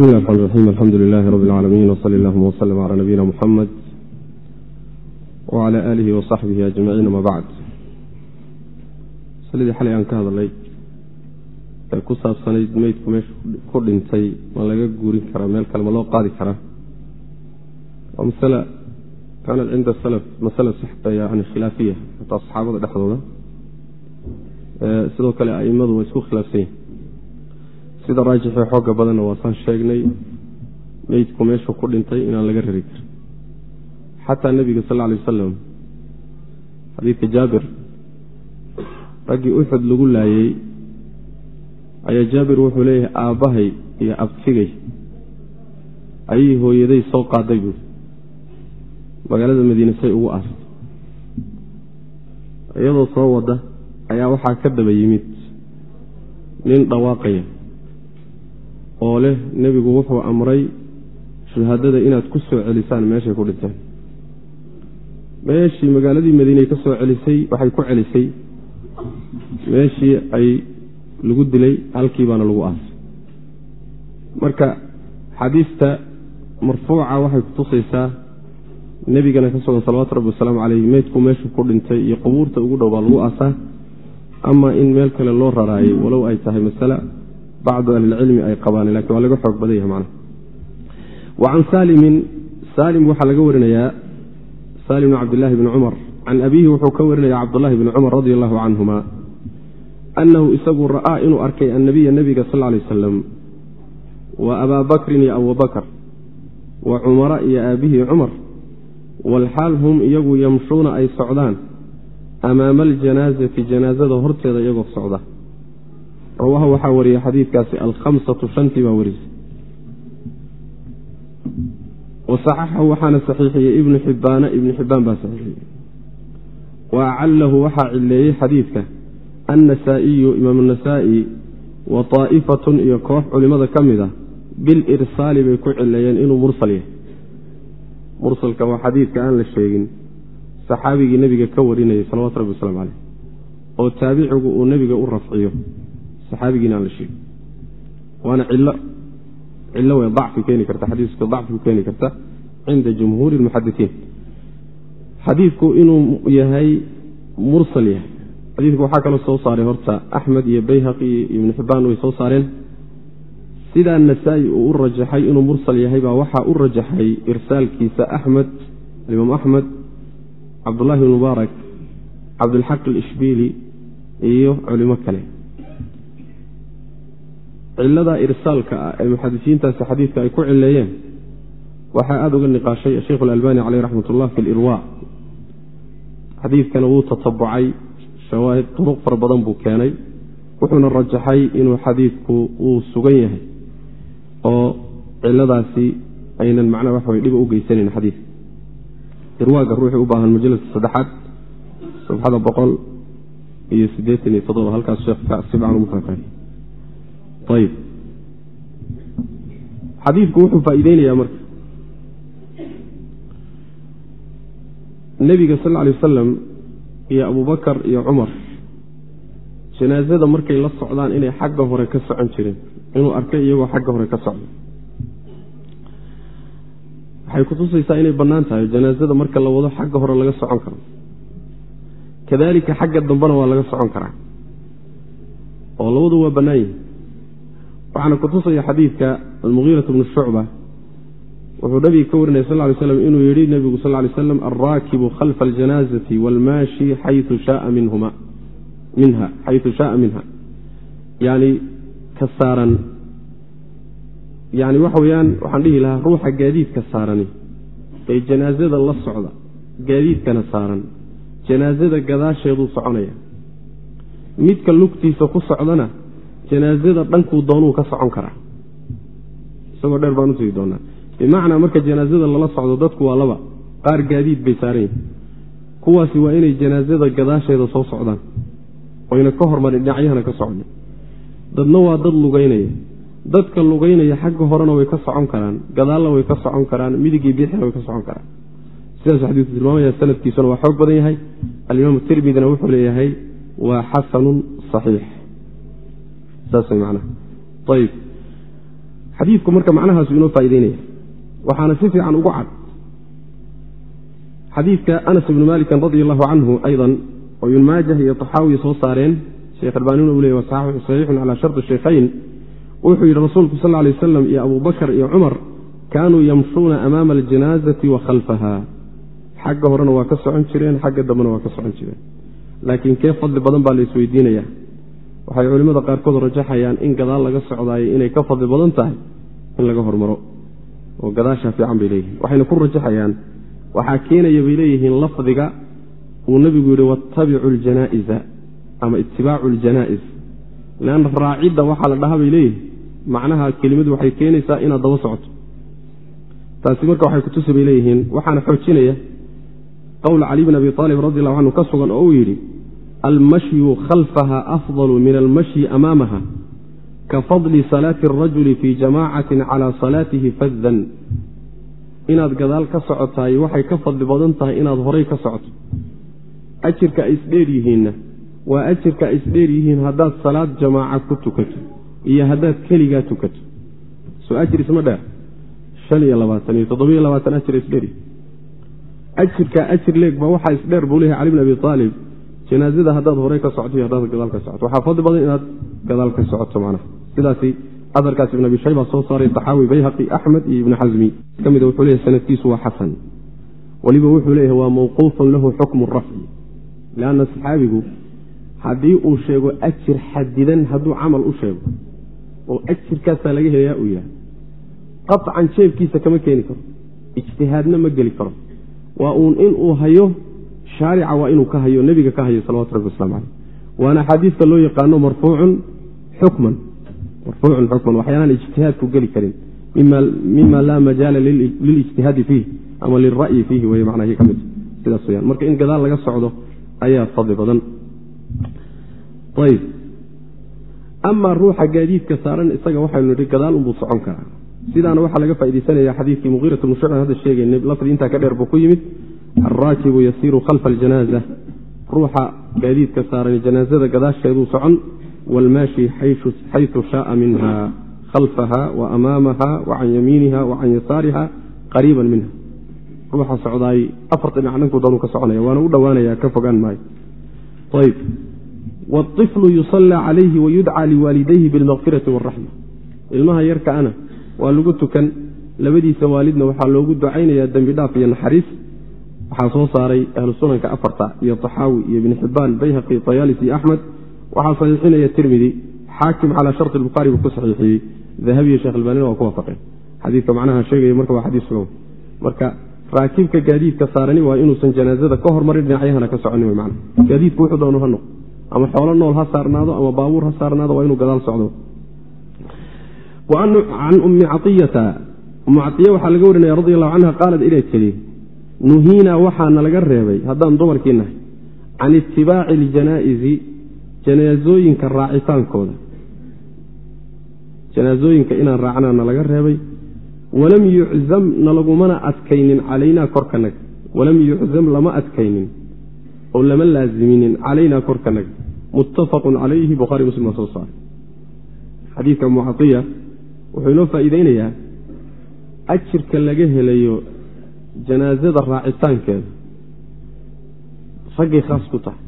bismi llahi raxmaan raxiim alxamdu lilaahi rabbi اlcaalamiin wsali allahuma wslm cala nabiyina muxamed wcala aalihi wasaxbihi ajmaciin ama bacd masaladii xalay aan ka hadalay ee ku saabsanayd meydku meesha ku dhintay ma laga guurin karaa meel kale ma loo qaadi karaa waa masala kaanat cinda salaf masala yani khilaafiya hataa saxaabada dhexdooda sidoo kale aimadu waa isku khilaafsan yihiin sida raajixee xooga badanna waasaan sheegnay meydku meeshu ku dhintay inaan laga rari karin. Xataa nebiga sal alay wasalam xadiidka jaabir raggii uxud lagu laayey ayaa jaabir wuxuu leeyahay aabbahay iyo abtigay ayay hooyaday soo qaaday buuri magaalada madiine say ugu aasay iyadoo soo wada ayaa waxaa ka daba yimid nin dhawaaqaya oo leh nebigu wuxuu amray shuhadada inaad ku soo celisaan meeshay ku dhinteen meeshii magaaladii madiiney ka soo celisay waxay ku celisay. Meeshii ay lagu dilay halkii baana lagu aasay marka xadiista marfuuca waxay kutusaysaa nebigana ka sugan salawatu rabbi wasalaamu caleyh meydku meeshuu ku dhintay iyo qubuurta ugu dhow baa lagu aasaa. Ama in meel kale loo raraayay walow ay tahay masale bacdu ahlilcilmi ay qabaan laakiin waa laga xoog badan yahay macnaha wa can saalimin saalim waxaa laga warinayaa salim bn cabdillahi bni cumar can abiihi wuxuu ka warinaya cabdullahi bni cumar radi allahu canhuma annahu isagu ra'aa inuu arkay annabiya nebiga sal lay wasalam wa abaa bakrin iyo abubakar wa cumara iyo aabihii cumar walxaal hum iyagu yamshuuna ay socdaan amaama aljanaasati janaasada horteeda iyagoo socda rawaaha waxaa wariyey xadiidkaasi alkhamsatu shantii baa warisay wasaxaxahu waxaana saxiixiyey ibnu xibbaana ibnu xibbaan baa saxiixiyey wa acallahu waxaa cileeyey xadiidka annasaa'iyu imaam anasaa'i wa taa'ifatun iyo koox culimmada ka mid ah bilirsaali bay ku cileeyeen inuu mursal yahay. Mursalka waa xadiidka aan la sheegin saxaabigii nebiga ka warinayay salawatu rabbi waslamu caleyh oo taabicigu uu nebiga u rafciyo saxaabigiina aan la sheegin. Waana cilo cilo way dacfi keeni karta xadiiska dacfi keeni karta cinda jumhuuri lmuxadisiin xadiidku inuu yahay mursal yahay. Xadiidku waxaa kaloo soo saaray horta axmed iyo bayhaqi iyo ibnu xibbaan way soo saareen. Sidaa nasaa-i uu u rajaxay inuu mursal yahay baa waxaa u rajaxay irsaalkiisa axmed alimaam axmed cabdullahi bn mubaarak cabdilxaq alishbiili iyo culimo kale cilada irsaalka ah ee muxadisiintaasi xadiidka ay ku cileeyeen waxaa aada uga niqaashay sheikhu alalbani caleyh raxmat ullah fi lirwa xadiidkana wuu tatabucay shawaahid turuq fara badan buu keenay wuxuuna rajaxay inuu xadiidku uu sugan yahay oo ciladaasi aynan macnaha waxa way dhiba u geysanayn xadiidka irwaaga ruuxii u baahan majaladka saddexaad sabxada boqol iyo siddeetan iyo toddoba halkaas sheekka si fiican ugu faafaahiy xadiidku wuxuu faa'iideynayaa marka. Nebiga sal alay wasalam iyo abubakar iyo cumar janaasada markay la socdaan inay xagga hore ka socon jireen inuu arkay iyagoo xagga hore ka socda waxay kutusaysaa inay bannaan tahay janaasada marka la wado xagga hore laga socon karo. Kadalika xagga dambena waa laga socon karaa. Oo labadu waa bannaan yihiin waxaana kutusaya xadiidka almugiirat bnu shucba wuxuu nabiga ka warinaya sal lay slam inuu yihi nebigu sal lay slam alraakibu khalfa aljanaazati waalmaashi xayu shaaa minha yani ka saaran yani waxa weeyaan waxaan dhihi lahaa ruuxa gaadiidka saarani ee janaazada la socda gaadiidkana saaran janaazada gadaasheeduu soconaya. Midka lugtiisa ku socdana janaazada dhankuu doonuu ka socon karaa. Isagoo dheer baan utegi doonaa. Bimacnaa marka janaazada lala socdo dadku waa laba. Qaar gaadiid bay saaran yihiin kuwaasi waa inay janaazada gadaasheeda soo socdaan. Oyna ka hormarin dhinacyahana ka socda dadna waa dad lugeynaya dadka lugeynaya xagga horena way ka socon karaan. Gadaalna way ka socon karaan. Midigii biixina way ka socon karaan. Sidaasuu xadiiku tilmaamaya sanadkiisuna waa xoog badan yahay. Alimaam tirmidina wuxuu leeyahay waa xasanun saxiix xadiidku marka macnahaasu inoo faa'ideynaya waxaana si fiican ugu cad. Xadiidka anas ibnu malikin radi allahu canhu aydan oo ibn maajah iyo taxaawi soo saareen sheekh albaanina uu ley wa saxiixun calaa sharti shaykhayn wuxuu yidhi rasuulku sal lay wasalam iyo abubakar iyo cumar kaanuu yamshuuna amaama aljanaazati wa khalfaha xagga horena waa ka socon jireen xagga dambena waa ka socon jireen. Laakiin kee fadli badan baa la isweydiinaya waxay culimmada qaarkood rajaxayaan in gadaal laga socdaayo inay ka fadli badan tahay in laga hormaro. Oo gadaashaa fiican bay leeyihiin. Waxayna ku rajaxayaan waxaa keenaya bay leeyihiin lafdiga uu nebigu yidhi wattabicu aljanaa'iza ama itibaacu aljanaa'iz leanna raacidda waxaa la dhahaa bay leeyihiin macnaha kelimadu waxay keenaysaa inaad daba socoto. Taasi marka waxay kutusi bay leeyihiin. Waxaana xoojinaya qowl cali bn abi aalib radi allahu canhu ka sugan oo uu yidhi almashyu khalfaha afdalu min almashyi amaamaha ka fadli salaati arajuli fii jamaacatin calaa salaatihi faddan inaad gadaal ka socotaay waxay ka fadli badan tahay inaad horay ka socoto ajirka ay isdheer yihiinna waa ajirka isdheer yihiin haddaad salaad jamaaca ku tukato iyo haddaad keligaa tukato soo ajir isma dheer shan iyo labaatan iyo toddobiyo labaatan ajir isdheeryihin ajirka ajir leeg baa waxaa isdheer buu leeyahay cali bn abi aalib janaazada haddaad horey ka socoto iyo haddaad gadaal ka socoto. Waxaa fadli badan inaad gadaal ka socoto macnaha. Sidaasi aharkaas ibn abi shayba soo saaray taxaawi bayhaqi axmed iyo ibni xasmi ka mida wuxuu leeyahy sanadkiisu waa xasan. Weliba wuxuu leeyahay waa mawquufun lahu xukmu rafci lianna saxaabigu haddii uu sheego ajir xadidan hadduu camal u sheego oo ajirkaasaa laga helayaa uu yahay qaطcan jeebkiisa kama keeni karo. Ijtihaadna ma geli karo. Waa uun inuu hayo shaarica waa inuu ka hayo nebiga ka hayo salawatu rabbi waslamu caleyh waana axaadiista loo yaqaano marfuucun xukman. Marfuucun xukman waxyaalaan ijtihaadku geli karin. Mima laa majaala lilijtihaadi fiih ama lilra'yi fiihi wey macnahii ka mid. Sidaas weyaan marka in gadaal laga socdo ayaa fadli badan. Ayb amaa ruuxa gaadiidka saaran isaga waxaynu nidhi gadaal unbuu socon karaa. Sidaana waxaa laga faaidaysanaya xadiidkii muqiirat bnu shucban hadda sheegayna lafdi intaa ka dheer buu ku yimid alraakibu yasiiru khalfa aljanaaza ruuxa gaadiidka saaran janaazada gadaasheeduu socon waalmaashi xaysu shaaa minha khalfaha wa amaamaha wa can yamiiniha wa can yasaariha qariiban minha ruuxa socdaay afarta dhinac dhankuu doonuu ka soconaya waana u dhowaanaya ka fogaan maayo ayb wاطiflu yusallaa calayhi wayudcaa liwaalidayhi bilmakfirati wاraxma ilmaha yarkaana waa lagu tukan labadiisa waalidna waxaa loogu ducaynayaa dembi dhaaf iyo naxariis waxaa soo saaray ahlu sunanka afarta iyo taxaawi iyo ibni xibaan bayhaqi tayaalis iyo axmed. Waxaa saxiixinaya tirmidi xaakim calaa sharti bukhaari buu ku saxiixiyey. Dahabiyo sheekh albaanina waa ku waafaqeen. Xadiidka macnaha sheegaya marka waa xadiis sugan. Marka raakibka gaadiidka saarani waa inuusan janaazada ka hormarin dhinacyahana ka soconin man gaadiidku wuxuu doonu ha noq ama xoolo nool ha saarnaado ama baabuur ha saarnaado waa inuu gadaal socdo. Can ummi caiyata ummu caiya waxaa laga warinaya radi allahu canha qaalad inay tidhi nuhiinaa waxaana laga reebay haddaan dumarkii nahay can itibaaci iljanaa'izi janaasooyinka raacitaankooda. Janaasooyinka inaan raacnaana laga reebay walam yuczam nalagumana adkaynin calaynaa korkanaga walam yuczam lama adkaynin oo lama laaziminin calaynaa korkanaga muttafaqun calayhi buhari muslim baa soo saaray. Xadiidka ummu caiya wuxuu inoo faa'iideynayaa ajirka laga helayo janaasada raacitaankeeda raggay khaas ku tahay.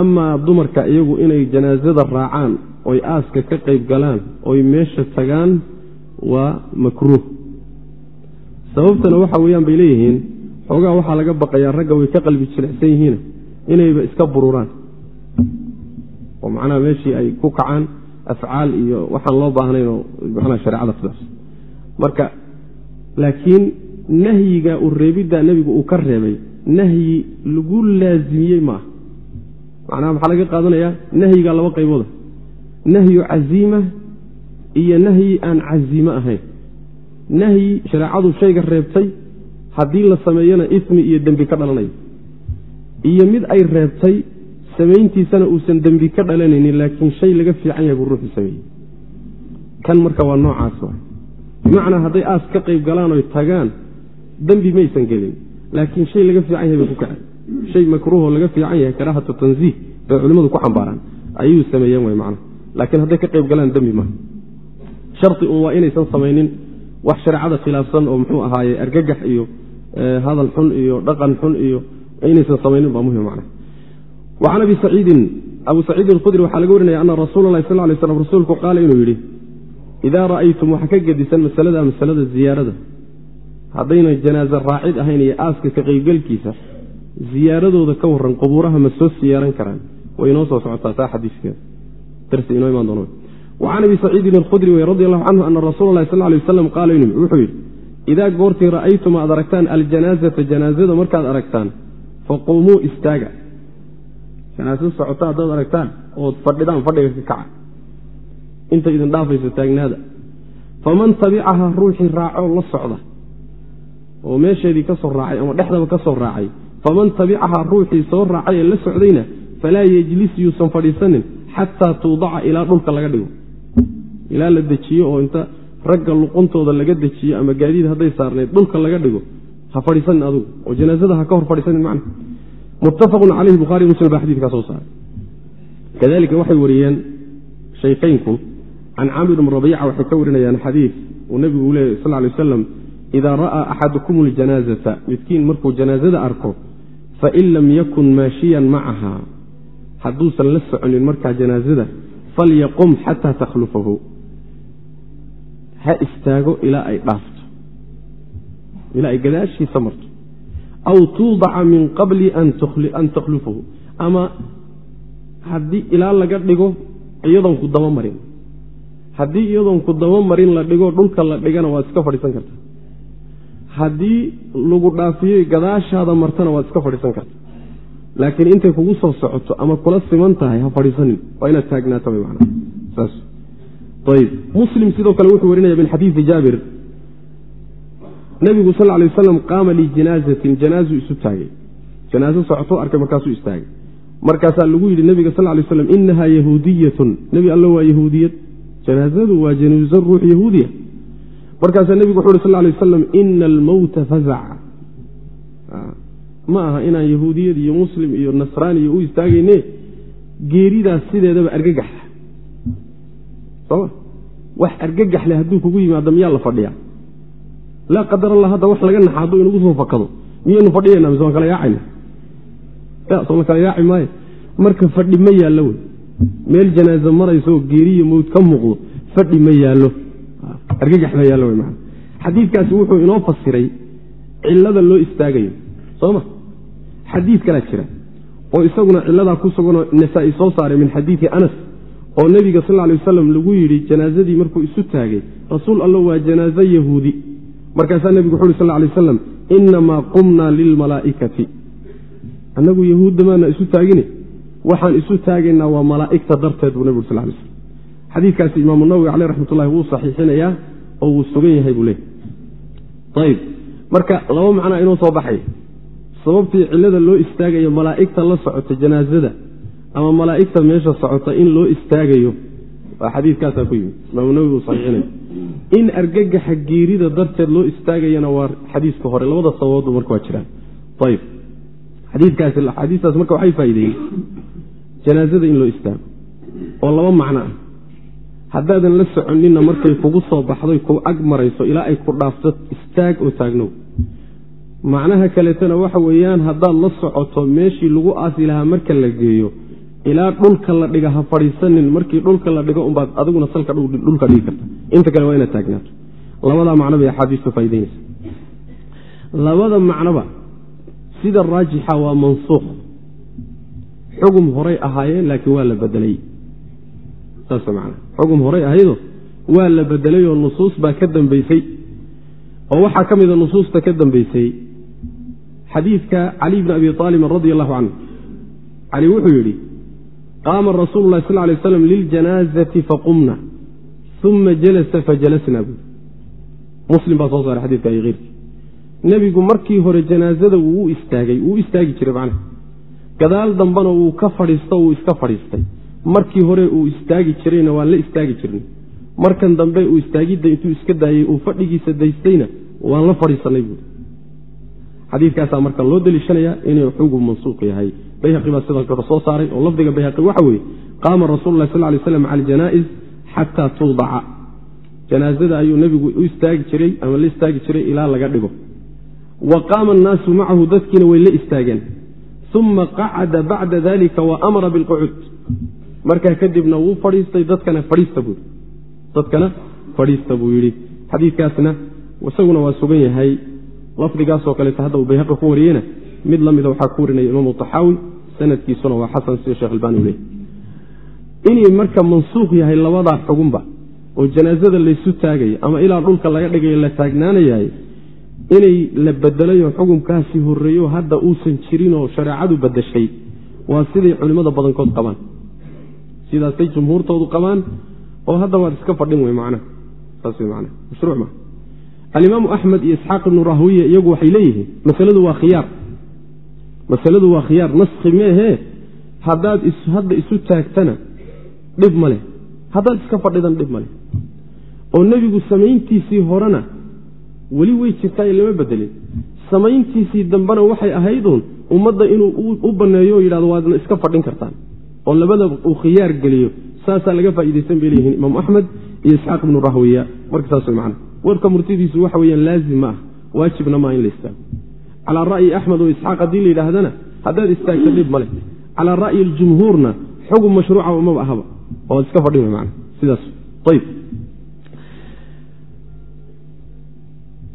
Amaa dumarka iyagu inay janaasada raacaan oy aaska ka qayb galaan oy meesha tagaan waa makruuh. Sababtana waxa weeyaan bay leeyihiin xoogaa waxaa laga baqayaa ragga way ka qalbi jilicsan yihiin inayba iska bururaan. Oo macnaha meeshii ay ku kacaan afcaal iyo waxaan loo baahnayn oo macnaha shareecada khilaafsan marka laakiin nahyiga u reebiddaa nebigu uu ka reebay. Nahyi lagu laazimiyey maaha macnaha maxaa laga qaadanayaa nahyigaa laba qaybooda nahyu caziima iyo nahyi aan caziime ahayn. Nahyi shareecadu shayga reebtay haddii la sameeyona ismi iyo dembi ka dhalanayo iyo mid ay reebtay samayntiisana uusan dembi ka dhalanaynin laakiin shay laga fiican yahay buu ruuxu sameeyey. Kan marka waa noocaas bimacnaa hadday aas ka qayb galaan oy tagaan dembi maysan gelin. Laakiin shay laga fiican yahay bay ku kaceen shay makruuhoo laga fiican yahay karaahatu tansiih bay culimmadu ku xambaaraan ayuu sameeyeen way macnaha laakiin hadday ka qayb galaan dembi maaha. Shardi un waa inaysan samaynin wax shareecada khilaafsan oo muxuu ahaaye argagax iyo hadal xun iyo dhaqan xun iyo inaysan samaynin baa muhiim macna wacan abi saciidin abu saciidin alkhudri waxaa laga warinaya ana rasuula lahi sal lay slam rasuulku qaala inuu yidhi idaa ra'aytum waxa ka gedisan masalada masalada ziyaarada haddayna janaaze raacid ahayn iyo aaska ka qaybgelkiisa ziyaaradooda ka waran qubuuraha ma soo siyaaran karaan. Way inoo soo socotaa taa wacan abi saciidin alkhudri radi allahu canhu ana rasuula lahi sal lay waslam qaala wuxuu yidhi idaa goortii ra'aytum aad aragtaan aljanaazata janaazada markaad aragtaan faquumuu istaaga. Janaasad socota haddaad aragtaan ood fadhidaan fadhiga ka kaca. Inta idin dhaafayso taagnaada. Faman tabicaha ruuxii raacoo la socda oo meesheedii ka soo raacay ama dhexdaba ka soo raacay faman tabicahaa ruuxii soo raacay ee la socdayna falaa yejlis yuusan fadhiisanin xataa tuudaca ilaa dhulka laga dhigo. Ilaa la dejiyo oo inta ragga luquntooda laga dejiyo ama gaadiid hadday saarnayd dhulka laga dhigo ha fadhiisanin adugu oo janaasada ha ka hor fadhiisanin macna. Muttafaqun caleyhi buhari muslim baa xadidkaa soo saaray. Kadalika waxay wariyeen shaykhaynku can camir bn rabiica waxay ka warinayaan xadiid uu nebigu leeyay sal lay waslam idaa ra'aa axadukum ljanaazata midkiin markuu janaazada arko fain lam yakun maashiyan macaha hadduusan la soconin markaa janaazada falyaqum xataa takhlufahu ha istaago ilaa ay dhaafto ilaa ay gadaashiisa marto aw tuudaca min qabli an takhlufahu ama haddii ilaa laga dhigo iyadoon ku daba marin haddii iyadoon ku la dhigo dhulka la dhigana waad iska fadhiisan karta haddii lagu dhaafiyo gadaashaada martana waad iska fadhiisan karta. Laakiin intay kugu soo socoto ama kula siman tahay ha fadhiisanin. Waa inaad taagnaato ayb muslim sidoo kale wuxuu warinaya min xadiidi jaabir. Nebigu sal lay waslam qaama lijinaazatin janaazu isu taagay. Janaazo socoto arkay markaasuu istaagay. Markaasaa lagu yidhi nebiga sal lay slam inaha yahuudiyatun. Nebi allo waa yahuudiyad. Janaazadu waa januuso ruux yahuudiya markaasaa nebigu wuxu uhi sal lay wasalam ina almowta fazac ma aha inaan yahuudiyad iyo muslim iyo nasraaniyo u istaagayne geeridaas sideedaba argagaxa soma wax argagax leh hadduu kugu yimaado miyaa la fadhiyaa? Laa qadar allah hadda wax laga naxa hadduu inagu soo fakado miyaynu fadhiyayna mise waan kala yaacayna? Soo la kala yaaci maayo? Marka fadhi ma yaallo wey. Meel janaaze marayso geeriyo mowd ka muuqdo fadhi ma yaallo argagax wey maa xadiidkaasi wuxuu inoo fasiray cilada loo istaagayo soo ma? Xadiid kalaa jira oo isaguna ciladaa ku suganoo nasaa-i soo saaray min xadiidi anas oo nebiga sal lay wasalam lagu yidhi janaazadii markuu isu taagay rasuul allo waa janaazo yahuudi. Markaasaa nebigu wuxu uhi sal lay waslam inamaa qumnaa lilmalaa'ikati annagu yahuudda maana isu taagine? Waxaan isu taagaynaa waa malaa'igta darteed buu nebigu sal lay slam xadiidkaasi imaamu nawowi caleyh raxmatullahi wuu saxiixinayaa oo wuu sugan yahay buu leeyay ayb marka laba macnaa inoo soo baxay. Sababtii cillada loo istaagayo malaa'igta la socota janaazada ama malaa'igta meesha socota in loo istaagayo waa xadiidkaasaa ku yimid. Imaamu nawowi uu saxiixinaya in argagaxa geerida darteed loo istaagayana waa xadiiska hore. Labada sababoodba marka waa jiraan. Ayb xadiikaasi axaadiistaas marka waxay faa'ideeyey janaazada in loo istaago. Oo laba macno ah haddaadan la soconina markay kugu soo baxdoy ku ag marayso ilaa ay ku dhaafto istaag oo taagnow. Macnaha kaleetana waxa weeyaan haddaad la socoto meeshii lagu aasi lahaa marka la geeyo ilaa dhulka la dhiga ha fadhiisanin markii dhulka la dhigo umbaad adiguna salka dhulka dhigi karta. Inta kale waa inaad taagnaato. Labadaa macno bay axaadiistu faa'ideynaysa labada macnoba sida raajixa waa mansuukh. Xugum horay ahaayeen laakiin waa la bedelay xugum horay ahaydo waa la bedelay oo nusuus baa ka dambeysay. Oo waxaa ka mida nusuusta ka dambeysay xadiidka cali bni abi aalibin radi allahu canhu. Cali wuxuu yidhi qaama rasuulu lahi sal lay aslam liljanaazati faqumna uma jalasa fajalasna buui muslim baa soo saaray xadidka iyo nebigu markii hore janaazada wuu istaagay wuu istaagi jiray macnaha. Gadaal dambena wuu ka fadhiisto wuu iska fadhiistay markii hore uu istaagi jirayna waan la istaagi jirnay. Markan dambe uu istaagidda intuu iska daayey uu fadhigiisa daystayna waan la fadhiisanay buui xadiidkaasaa marka loo deliishanayaa inuu xugum mansuuq yahay. Bayhaqi baa sidoo kale soo saaray oo lafdiga bayhaqi waxa weeye qaama rasulu lah sal lay slam cala aljanaa'iz xataa tuudaca janaasada ayuu nebigu u istaagi jiray ama la istaagi jiray ilaa laga dhigo. Wa qaama annaasu macahu dadkiina way la istaageen. Uma qacada bacda dalika wa amara bilqucuud markaa kadibna wuu fadhiistay dadkana fadhiista buu dadkana fadhiista buu yidhi. Xadiidkaasna isaguna waa sugan yahay. Lafdigaasoo kaleeto hadda uu bayhaqi ku wariyeyna mid la mida waxaa ku warinaya imaamu taxaawi sanadkiisuna waa xasan sida shekh albani u leey inay marka mansuuq yahay labadaa xugunba oo janaasada laysu taagayo ama ilaa dhulka laga dhigayo la taagnaanayahay inay la bedelayo xukunkaasi horreeyo hadda uusan jirin oo shareecadu badashay waa siday culimmada badankood qabaan sidaasay jumhuurtoodu qabaan oo hadda waad iska fadhin wey macnaha saas wey macnaha mashruuc ma. Alimaamu axmed iyo isxaaq ibnu rahwiya iyagu waxay leeyihiin masaladu waa khiyaar. Masaladu waa khiyaar. Naskhi meehee haddaad hadda isu taagtana dhib ma leh. Haddaad iska fadhidan dhib ma leh. Oo nebigu samayntiisii horena weli way jirtaayo lama bedelin. Samayntiisii dambena waxay ahayduun ummadda inuu u banneeyo oo yidhahdo waadna iska fadhin kartaan oo labada uu khiyaar geliyo saasaa laga faa'iidaysan bay leeyihiin imaamu axmed iyo isxaaq ibnu rahwiya. Marka saas way macana warka murtidiisu waxa weeyaan laazim ma ah waajibna maa in la istaago calaa ra'yi axmed oo isxaaq haddii la yidhaahdana haddaad istaagta dhib ma leh. Calaa ra'yi aljumhuurna xugum mashruuca umaba ahaba. Oo ad iska fadhin mana sidaas. Ayb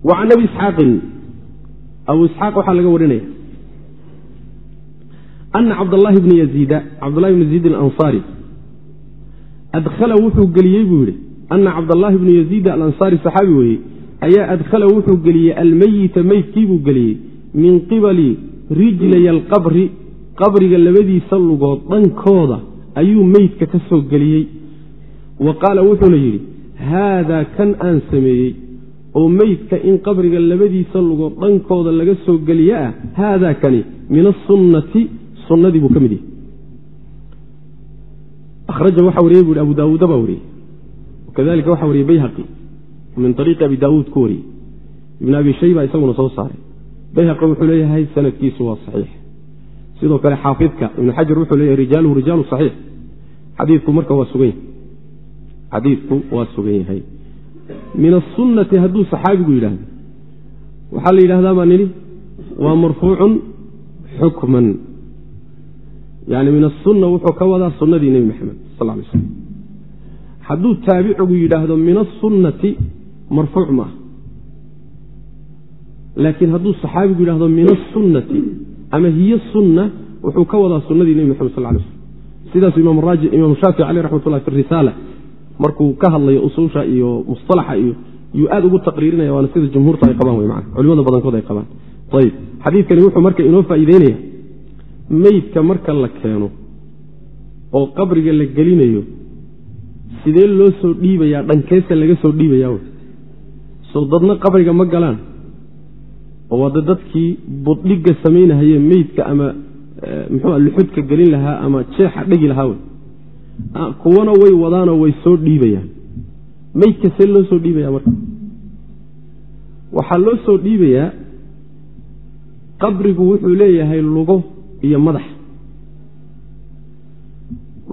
wacan abi isxaaqin abu isxaaq waxaa laga warinaya ana cabdاllahi bni yaziida cabdllahi bni yaziid alansaari adkhala wuxuu geliyey buu yidhi ana cabdallaahi bni yaziida alansaari saxaabi weeye ayaa adkhala wuxuu geliyey almeyita meydkiibuu geliyey min qibali rijlay alqabri qabriga labadiisa lugood dhankooda ayuu meydka ka soo geliyey wa qaala wuxuuna yidhi haadaa kan aan sameeyey oo meydka in qabriga labadiisa lugood dhankooda laga soo geliye ah haadaa kani min asunnati sunnadii buu ka mid yahay. Ahraja waxaa wariyey bu abu daawuuda baa wariyey. Wakadalika waxaa wariyey bayhaqi min ariiqi abi daawuud ku wariyey. Ibn abi shayba isaguna soo saaray. Bayhaqi wuxuu leeyahay sanadkiisu waa saxiix. Sidoo kale xaafidka ibnu xajar wuxuu leeyahay rijaaluhu rijaalu saxiix. Xadiidku marka waa sugan yahay. Xadiidku waa sugan yahay. Min asunnati hadduu saxaabigu yidhaahdo waxaa la yidhahdaa baa nidhi waa marfuucun xukman yani min asunna wuxuu ka wadaa sunnadii nebi maxamed sal lay slam hadduu taabicigu yidhaahdo min asunnati marfuuc ma ah laakiin hadduu saxaabigu yidhahdo min asunnati ama hiyo sunna wuxuu ka wadaa sunnadii nebi maxamed sal lay slm sidaasu imaam shaafici caleyh raxmatullah fi risaala markuu ka hadlayo usuusha iyo musalaxa iyo yuu aad ugu taqriirinaya waana sida jumhuurta ay qabaan wey man culimada badankood ay qabaan. Ayib xadiidkani wuxuu marka inoo faa'iideynaya meydka marka la keeno oo qabriga la gelinayo sidee loo soo dhiibayaa? Dhankeesa laga soo dhiibayaa soo dadna qabriga ma galaan. Oo waada dadkii buddhigga samaynahaye meydka ama muxuua luxudka gelin lahaa ama jeexa dhegi lahaa wey kuwana way wadaanoo way soo dhiibayaan. Meydka see loo soo dhiibaya marka? Waxaa loo soo dhiibayaa qabrigu wuxuu leeyahay lugo iyo madax.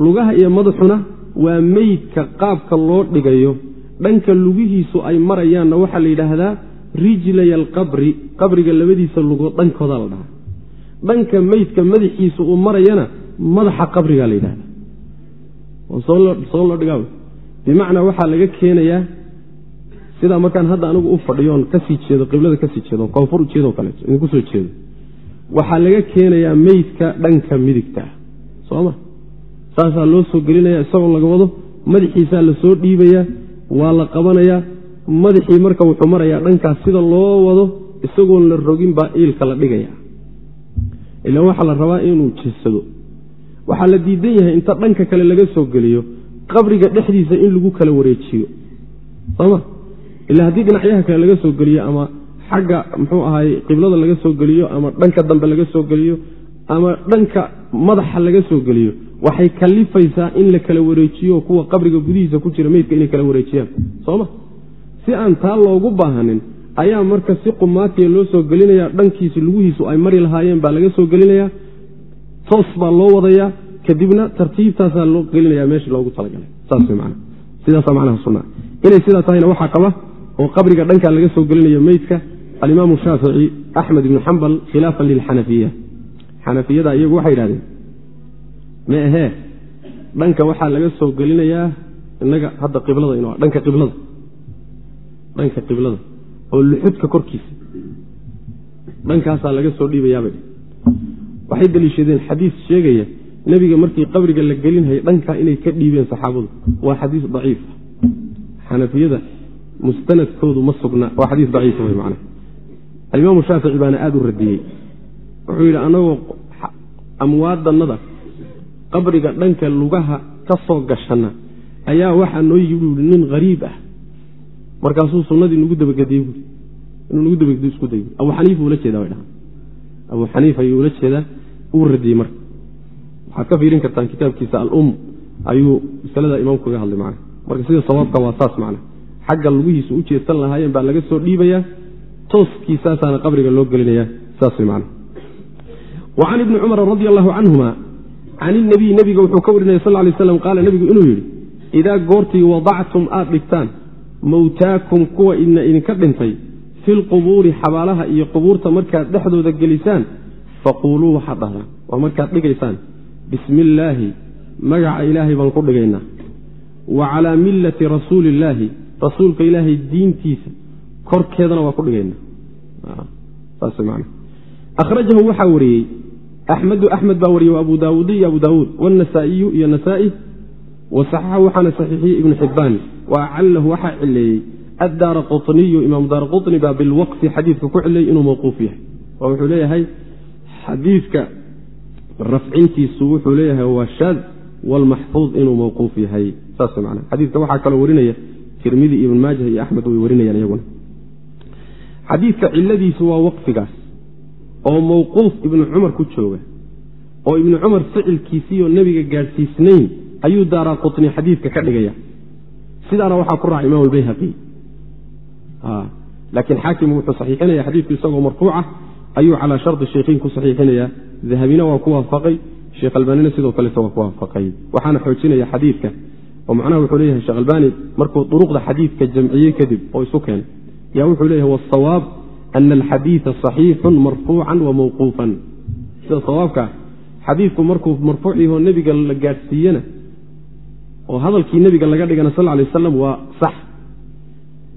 Lugaha iyo madaxuna waa meydka qaabka loo dhigayo. Dhanka lugihiisu ay marayaanna waxaa la yidhaahdaa rijlay alqabri qabriga labadiisa lugood dhankoodaa la dhahaa. Dhanka meydka madaxiisa uu marayana madaxa qabrigaa la yidhahdaa soo loo dhigaa bimacnaa waxaa laga keenayaa sidaa markaan hadda anigu u fadhiyoon ka sii jeedo qiblada ka sii jeedo koonfur ujeedo kaleeto idinku soo jeedo waxaa laga keenayaa meydka dhanka midigtaa sooma? Saasaa loo soo gelinaya isagoo laga wado madaxiisaa la soo dhiibayaa waa la qabanayaa madaxii marka wuxuu marayaa dhankaas sida loo wado isagoon la rogin baa iilka la dhigaya ilaan waxaa la rabaa inuu jeesado waxaa la diidan yahay inta dhanka kale laga soo geliyo qabriga dhexdiisa in lagu kala wareejiyo. Sooma? Ilaa haddii dhinacyaha kale laga soo geliyo ama xagga muxuu ahaay qiblada laga soo geliyo ama dhanka dambe laga soo geliyo ama dhanka madaxa laga soo geliyo waxay kalifaysaa in la kala wareejiyo kuwa qabriga gudihiisa ku jira meydka inay kala wareejiyaan. Sooma si aan taa loogu baahanin ayaa marka si qumaatiya loo soo gelinaya dhankiisi lugihiisu ay mari lahaayeen baa laga soo gelinaya toos baa loo wadayaa kadibna tartiibtaasaa loo gelinaya meeshii loogu talagalay. Saas man sidaasa macnaha sunna. Inay sidaa tahayna waxaa qaba oo qabriga dhankaa laga soo gelinayo meydka alimaamu shaafici axmed ibnu xambal khilaafan lilxanafiya xanafiyada iyagu waxay yidhahdeen ma ahee dhanka waxaa laga soo gelinayaa inaga hadda qiblada in dhanka qiblada dhanka qiblada oo luxudka korkiisa dhankaasaa laga soo dhiibayaabay waxay daliishadeen xadiis sheegaya nebiga markii qabriga la gelinhayay dhankaa inay ka dhiibeen saxaabadu waa xadiis daciifa xanafiyada mustanadkoodu ma sugna waa xadiis daciifa wey macana alimaamu shaafici baana aada u radiyey. Wuxuu yidhi anagoo amwaadannada qabriga dhanka lugaha ka soo gashana ayaa waxaa noo yii nin hariib ah. Markaasuu sunnadii nagu dabagediyey buui inuu nagu dabagediyo isku day abu xaniifa ula jeeda way dhahaan. Abu xaniifa ayuu ula jeedaa uu radiyey marka. Waxaad ka fiirin kartaan kitaabkiisa alum ayuu masalada imaamku kaga hadlay macana marka sida sawaabka waa saas macana xagga lugihiisu u jeedsan lahaayeen baa laga soo dhiibayaa tooskiisaasaana qabriga loo gelinaya saas way macana wa can ibni cumar radi allahu canhuma can inabiy nebiga wuxuu ka warinaya sal lay slam qaala nebigu inuu yidhi idaa goortii wadactum aad dhigtaan mowtaakum kuwa idna idinka dhintay fi lqubuuri xabaalaha iyo qubuurta markaad dhexdooda gelisaan faquuluu waxaad dhahdaan. Waa markaad dhigaysaan bismi illaahi magaca ilaahay baan ku dhigaynaa wa calaa millati rasuuli illaahi rasuulka ilaahay diintiisa korkeedana waa ku dhigayna. Ah, Ahrajahu waxaa wariyey axmedu axmed baa wariyey abu daawuud iyo abu daawuud wnasaaiyu iyo nasaai wasaxaxahu waxaana saxiixiyey ibnu xibbaan wa acalahu waxaa cileeyey addaara quniyu imaam daara quni baa bilwaqfi xadiidka ku cileeyey inuu mawquuf yahay. Oo wuxuu leeyahay xadiidka rafcintiisu wuxuu leeyahay waa shaad walmaxfuud inuu mawquuf yahay. Saas man xadiidka waxaa kaloo warinaya tirmidi ibn maajah iyo axmed way warinayaan iyaguna xadiidka ciladiisu waa waqfigaas oo mawquuf ibnu cumar ku jooga oo ibnu cumar ficilkiisiioo nebiga gaadhsiisnayn ayuu daaraa qutni xadiidka ka dhigaya. Sidaana waxaa ku raaca imaam albayhaqi laakiin xaakim wuxuu saxiixinaya xadiidku isagoo marfuuca ayuu calaa shardi shaykhiin ku saxiixinaya dahabina waa ku waafaqay sheekh albaanina sidoo kaleeta waa ku waafaqay. Waxaana xoojinaya xadiidka oo macnaha wuxuu leeyahay sheekh albaani markuu duruqda xadiidka jamciyey kadib oo isu keenay yaa wuxuu leeyahay wasawaab ana alxadiida saxiixun marfuucan wa mawquufan sida sawaabkaa xadiidku markuu marfuuc yahoo nebiga la gaadhsiiyena oo hadalkii nebiga laga dhigana sal lay wasalam waa sax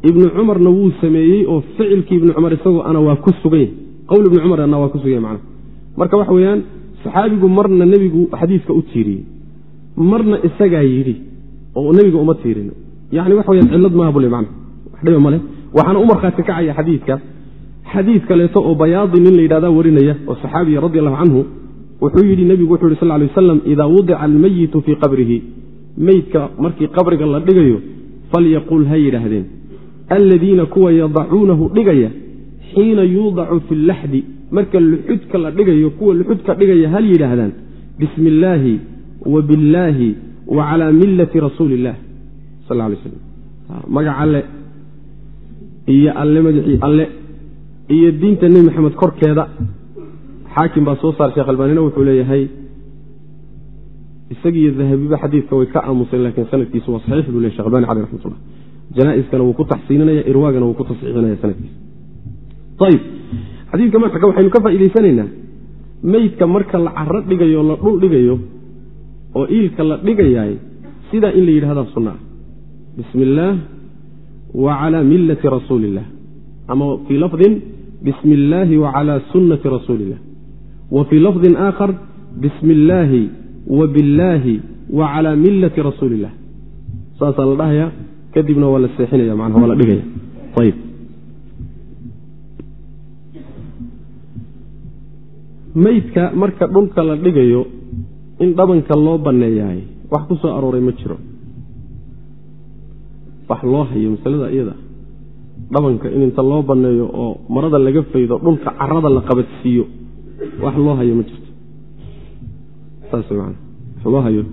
ibnu cumarna wuu sameeyey oo ficilkii ibnu cumar isagoo ana waa ku sugany qowl ibni cumarna waa ku suganya macnaha marka waxa weeyaan saxaabigu marna nebigu xadiidka u tiiriyey marna isagaa yidhi oo nebiga uma tiirin yani waxa weyaan cillad maaha bule mana wax dhiba male waxaana u markhaati kacaya xadiidka. Xadiid kaleeto oo bayaadi nin la yidhahda warinaya oo saxaabiya radi allahu canhu wuxuu yidhi nebigu wuxu yhi sal lay waslam idaa wudica almayitu fii qabrihi. Meydka markii qabriga la dhigayo falyaqul ha yidhaahdeen. Aladiina kuwa yadacuunahu dhigaya xiina yuudacu fi llaxdi marka luxudka la dhigayo kuwa luxudka dhigaya hal yidhaahdaan? Bismi illaahi wa billaahi wa calaa millati rasuuli illah sal lay slam magac alle iyo alle magacii alle iyo diinta nebi maxamed korkeeda. Xaakim baa soo saar sheekh albaanina wuxuu leeyahay isagiiyo dahabiba xadiidka way ka aamuseen laakiin sanadkiisu waa saxiix buu ley shekh albani caleh raxmatullah janaa-iskana wuu ku taxsiininaya irwaagana wuu ku tasxiixinaya sanadkiisa ayib xadiidka marka waxaynu ka faa'iidaysanaynaa meydka marka la caro dhigayo la dhul dhigayo oo iilka la dhigayaay sidaa in la yidhahdaa sunna. Ah wa calaa millati rasuuli illah ama fii lafdin bismi illaahi wa calaa sunnati illah wa fii lafdin aakhar bismi illaahi wa billaahi wa calaa millati rasuuli illah saasaa la dhahayaa kadibna waa la seexinaya manaa waa la dhigaya. Ayib meydka marka dhulka la dhigayo in dhabanka loo banneeyahay wax ku soo arooray ma jiro wax loo hayo masalada iyada. Dhabanka in inta loo banneeyo oo marada laga faydo dhulka carada la qabadsiiyo wax loo hayo ma jirto. Saas man wax loo hayo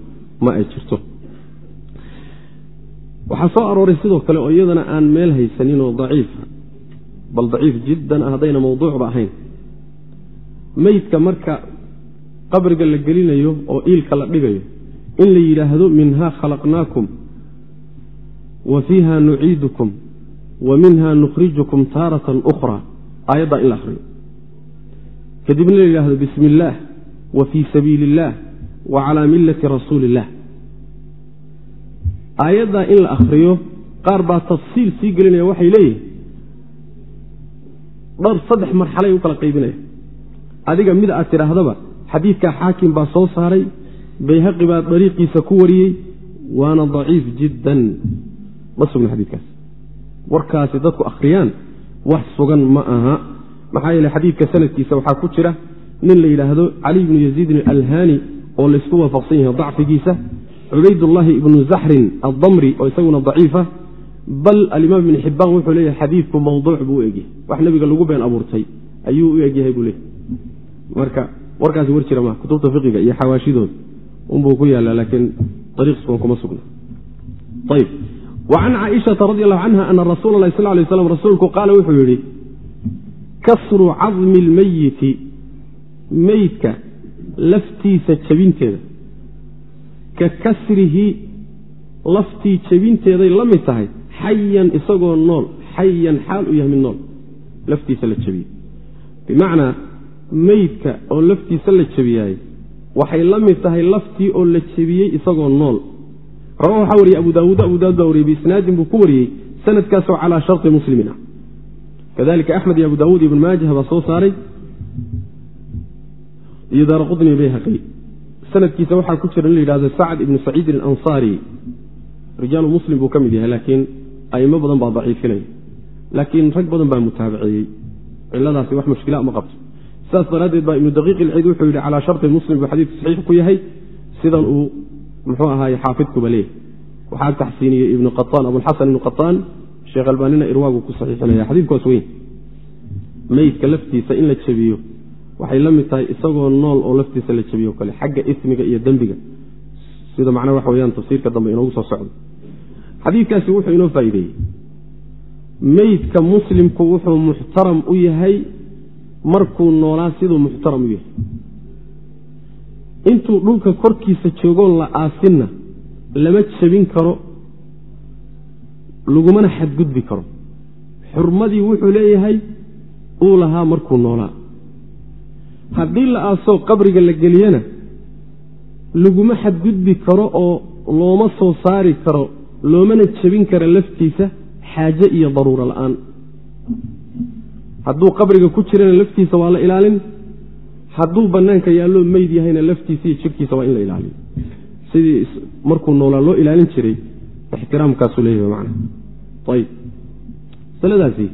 ma ay jirto. Waxaa soo arooray sidoo kale oo iyadana aan meel haysaninoo daciifa bal daciif jiddan ah haddayna mawduucba ahayn. Meydka marka qabriga la gelinayo oo iilka la dhigayo in la yidhaahdo minhaa khalaqnaakum wa fiiha nuciidukum wa minha nukhrijukum taaratan ukhra. Aayaddaa in la akhriyo. Kadibna la yidhaahdo bismi illaah wa fii sabiili illaah wa calaa millati rasuuli illah aayaddaa in la akhriyo qaar baa tafsiil sii gelinaya waxay leeyihiin dhowr saddex marxalay u kala qaybinaya. Adiga mid aad tidhaahdaba xadiidkaa xaakim baa soo saaray bayhaqi baa dariiqiisa ku wariyey waana daciif jiddan ma sugna xadiidkaas. Warkaasi dadku akhriyaan wax sugan ma aha. Maxaa yeele xadiidka sanadkiisa waxaa ku jira nin la yidhaahdo cali bnu yaziidin alhani oo laysku waafaqsan yahay dacfigiisa cubaydullaahi ibnu zaxrin addamri oo isaguna daciifa bal alimaam ibn xibbaan wuxuu leeyahay xadiidku mawduuc buu u egyahay wax nebiga lagu been abuurtay ayuu u egyahay buu leeyahy marka warkaasi war jira ma kutubta fiqiga iyo xawaashidooda. Unbuu ku yaallaa laakiin ariiqsugan kuma sugna wa can caaishata radi allahu canha ana rasuula lahi sal lay slam rasuulku qaala wuxuu yidhi kasru cadmi lmeyiti meydka laftiisa jabinteeda ka kasrihi laftii jabinteeday la mid tahay xayan isagoo nool xayan xaal u yahay mid nool laftiisa la jabiyey bimacnaa meydka oo laftiisa la jabiyaay waxay la mid tahay laftii oo la jebiyey isagoo nool rawa waxaa wariyey abu daawuud abu daawud baa wariyey biisnaadin buu ku wariyey sanadkaasoo calaa sharti muslimin ah kadalika axmed iyo abu daawuud ibn maajah baa soo saaray iyo daara bayhaqi. Sanadkiisa waxaa ku jira in la yidhahdo sacd ibnu saciidin alansaari rijaalu muslim buu ka mid yahay laakiin aimo badan baa daciifinaya laakiin rag badan baa mutaabaceeyey ciladaasi wax mushkila ma qabto. Sidaas daraaddeed baa ibnu daqiiq ilciid wuxuu yidhi calaa sharti muslim buu xadiidku saxiix ku yahay sidan uu muxuu ahaaye xaafidkuba leeyahy waxaa taxsiiniyey ibnu qataan abulxasan ibnu qataan sheekh albaanina irwaagu ku saxiixinaya. Xadiidkuwaas weyn. Meydka laftiisa in la jabiyo waxay la mid tahay isagoo nool oo laftiisa la jabiyo kale xagga ismiga iyo dembiga. Sida macnaa waxa weyaan tafsiirka dambe inoogu soo socdo. Xadiidkaasi wuxuu inoo faa'iideeyey meydka muslimku wuxuu muxtaram u yahay markuu noolaa siduu muxtaram u yahay intuu dhulka korkiisa joogoon la aasinna lama jabin karo lagumana xadgudbi karo. Xurmadii wuxuu leeyahay uu lahaa markuu noolaa. Haddii la aasoo qabriga la geliyana laguma xadgudbi karo oo looma soo saari karo loomana jebin karo laftiisa xaaje iyo daruuro la'aan. Hadduu qabriga ku jirana laftiisa waa la ilaalin hadduu bannaanka yaalloo meyd yahayna laftiisa iyo jirkiisa waa in la ilaaliyo. Sidii markuu noolaa loo ilaalin jiray ixtiraamkaasuu leeyahay macna. Ayib masaladaasi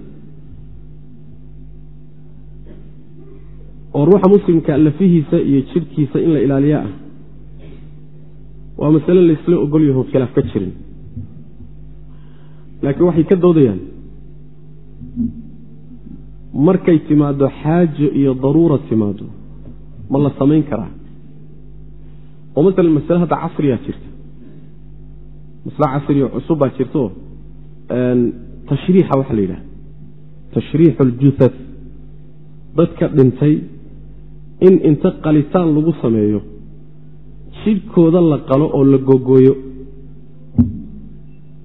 oo ruuxa muslimka lafihiisa iyo jidhkiisa in la ilaaliya ah waa masale laysla ogol yaho khilaaf ka jirin. Laakiin waxay ka doodayaan markay timaaddo xaajo iyo daruura timaado ma la samayn karaa. Oo masalan masale hadda casriyaa jirta. Masle casriyo cusub baa jirto tashriixa waxaa la yidhaha tashriixu aljuthad dadka dhintay in inta qalitaan lagu sameeyo jidhkooda la qalo oo la gogooyo.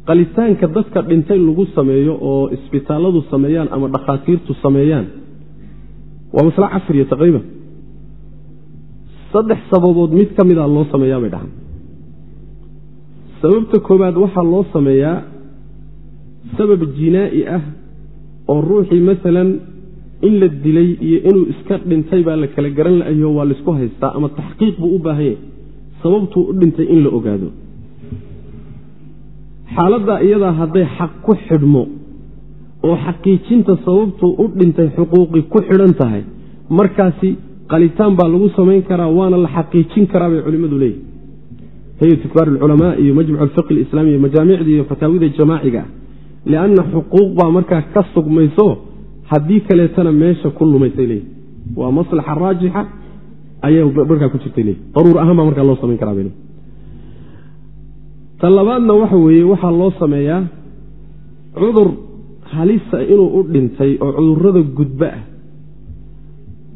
Qalitaanka dadka dhintay lagu sameeyo oo isbitaalladu sameeyaan ama dhakhaatiirtu sameeyaan waa masle casriya taqriiban saddex sababood mid ka mida loo sameeyaa bay dhahaan. Sababta koowaad waxaa loo sameeyaa sabab jinaa'i ah oo ruuxii masalan in la dilay iyo inuu iska dhintay baa la kala garan la'ayo waa laysku haystaa ama taxqiiq buu u baahan yahay. Sababtuu u dhintay in la ogaado. Xaaladdaa iyadaa hadday xaq ku xidhmo oo xaqiijinta sababtuu u dhintay xuquuqi ku xidhan tahay markaasi qalitaan baa lagu samayn karaa waana la xaqiijin karaa bay culimmadu leeyihi hayatu kibaar alculamaa iyo majmuc alfiqi alislaami iyo majaamicda iyo fataawida jamaaciga ah. Lianna xuquuq baa markaa ka sugmayso haddii kaleetana meesha ku lumaysay leeyihi waa maslaxa raajixa ayay markaa ku jirtay leeyihi daruur ahaan baa markaa loo samayn karaa bay leeyihi ta labaadna waxa weeye waxaa loo sameeyaa cudur halisa inuu u dhintay oo cudurrada gudba ah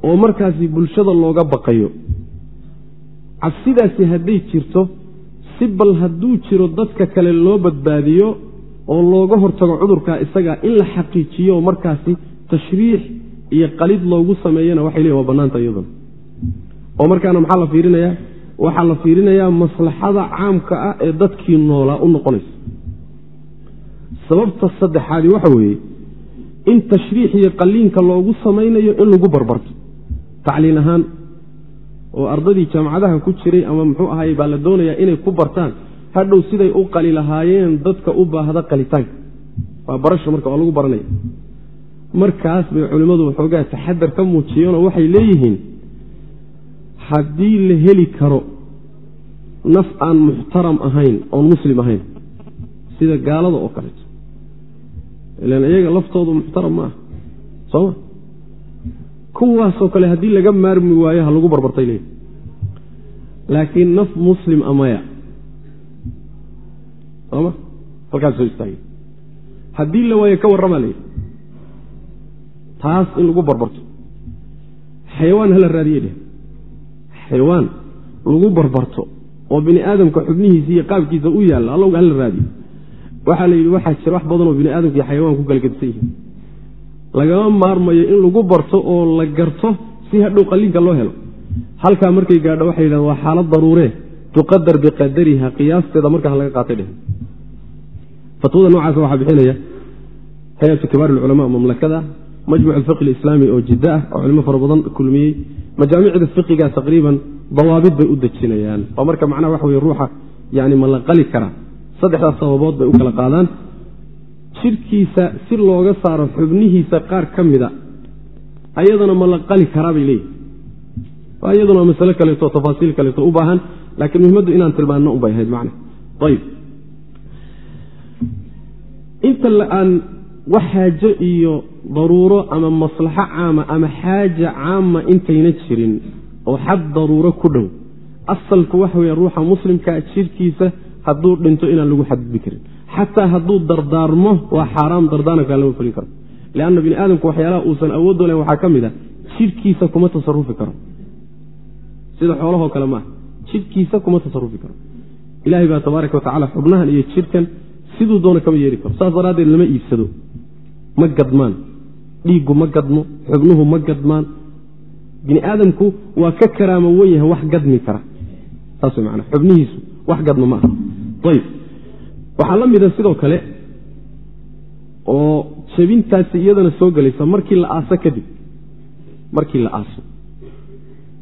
oo markaasi bulshada looga baqayo. Cabsidaasi hadday jirto si bal hadduu jiro dadka kale loo badbaadiyo oo looga hortago cudurkaa isaga in la xaqiijiyo markaasi tashriix iyo qalid loogu sameeyana waxay leeyihiin waa bannaanta iyaduna oo markaana maxaa la fiirinayaa? Waxaa la fiirinayaa maslaxada caamka ah ee dadkii noolaa u noqonaysa. Sababta saddexaadi waxa weeye in tashriix iyo qalliinka loogu samaynayo in lagu barbarto tacliin ahaan oo ardadii jaamacadaha ku jiray ama muxuu ahaye baa la doonayaa inay ku bartaan hadhow siday u qali lahaayeen dadka u baahda qalitaanka waa barasha marka waa lagu baranaya. Markaas bay culimmadu waxoogaa taxadar ka muujiyeenoo waxay leeyihiin haddii la heli karo naf aan muxtaram ahayn oon muslim ahayn sida gaalada oo kaleeto ilan iyaga laftoodu muxtaram ma aha sooma kuwaasoo kale haddii laga maarmi waayo ha lagu barbartay leeyihi laakiin naf muslim amaya sooma? Halkaas soo istaagay haddii la waayo ka warramaa layidhi taas in lagu barbarto. Xayawaan hala raadiye dheh xayawaan lagu barbarto oo bini aadamka xubnihiisa iyo qaabkiisa u yaalla allowga hala raadiyo. Waxaa la yidhi waxaa jira wax badanoo bini aadamka iyo xayawaan ku galgadisan yihiin lagama maarmayo in lagu barto oo la garto si hadhow qalliinka loo helo. Halkaa markay gaadho waxay yidhahdeen waa xaalad daruuree tuqadar biqadariha qiyaasteeda markaa laga qaatay dheh fatwada noocaas waxaa bixinaya hay'atu kibaar alculamaa mamlakada majmuc alfiqi alislaami oo jiddo ah oo culimo fara badan kulmiyey. Majaamicda fiqiga taqriiban dawaabid bay u dejinayaan oo marka macnaha waxa weye ruuxa yani ma la qali karaa. Saddexdaas sababood bay u kala qaadaan jidhkiisa si looga saaro xubnihiisa qaar ka mida. Ayadana ma la qali karaa bay leeyihi iyaduna masale kaleeto tafaasiil kaleeto u baahan laakiin muhimmaddu inaan tilmaanno unbay ahayd macna. Ayb inta aan wax xaajo iyo daruuro ama maslaxo caama ama xaaja caama intayna jirin oo xad daruuro ku dhow asalku waxa weeye ruuxa muslimkaa jidhkiisa hadduu dhinto inaan lagu xadgudbi karin xataa hadduu dardaarmo waa xaaraam dardaarankaa lama fulin karo leanna bini aadamku waxyaalaha uusan awooddo lahen waxaa ka mid a jidhkiisa kuma tasarufi karo sida xoolahoo kale maaha jidhkiisa kuma tasarufi karo ilaahay baa tabaaraka wa tacala xubnahan iyo jidhkan siduu doona kama yeeli karo saas daraaddeed lama iibsado ma gadmaan dhiiggu ma gadmo xubnuhu ma gadmaan bini aadamku waa ka karaamo wen yahay wax gadmi kara saas manaa xubnihiisu wax gadma ma aha ayib waxaa la mida sidoo kale oo jabintaasi iyadana soo gelaysa markii la aaso kadib markii la aaso.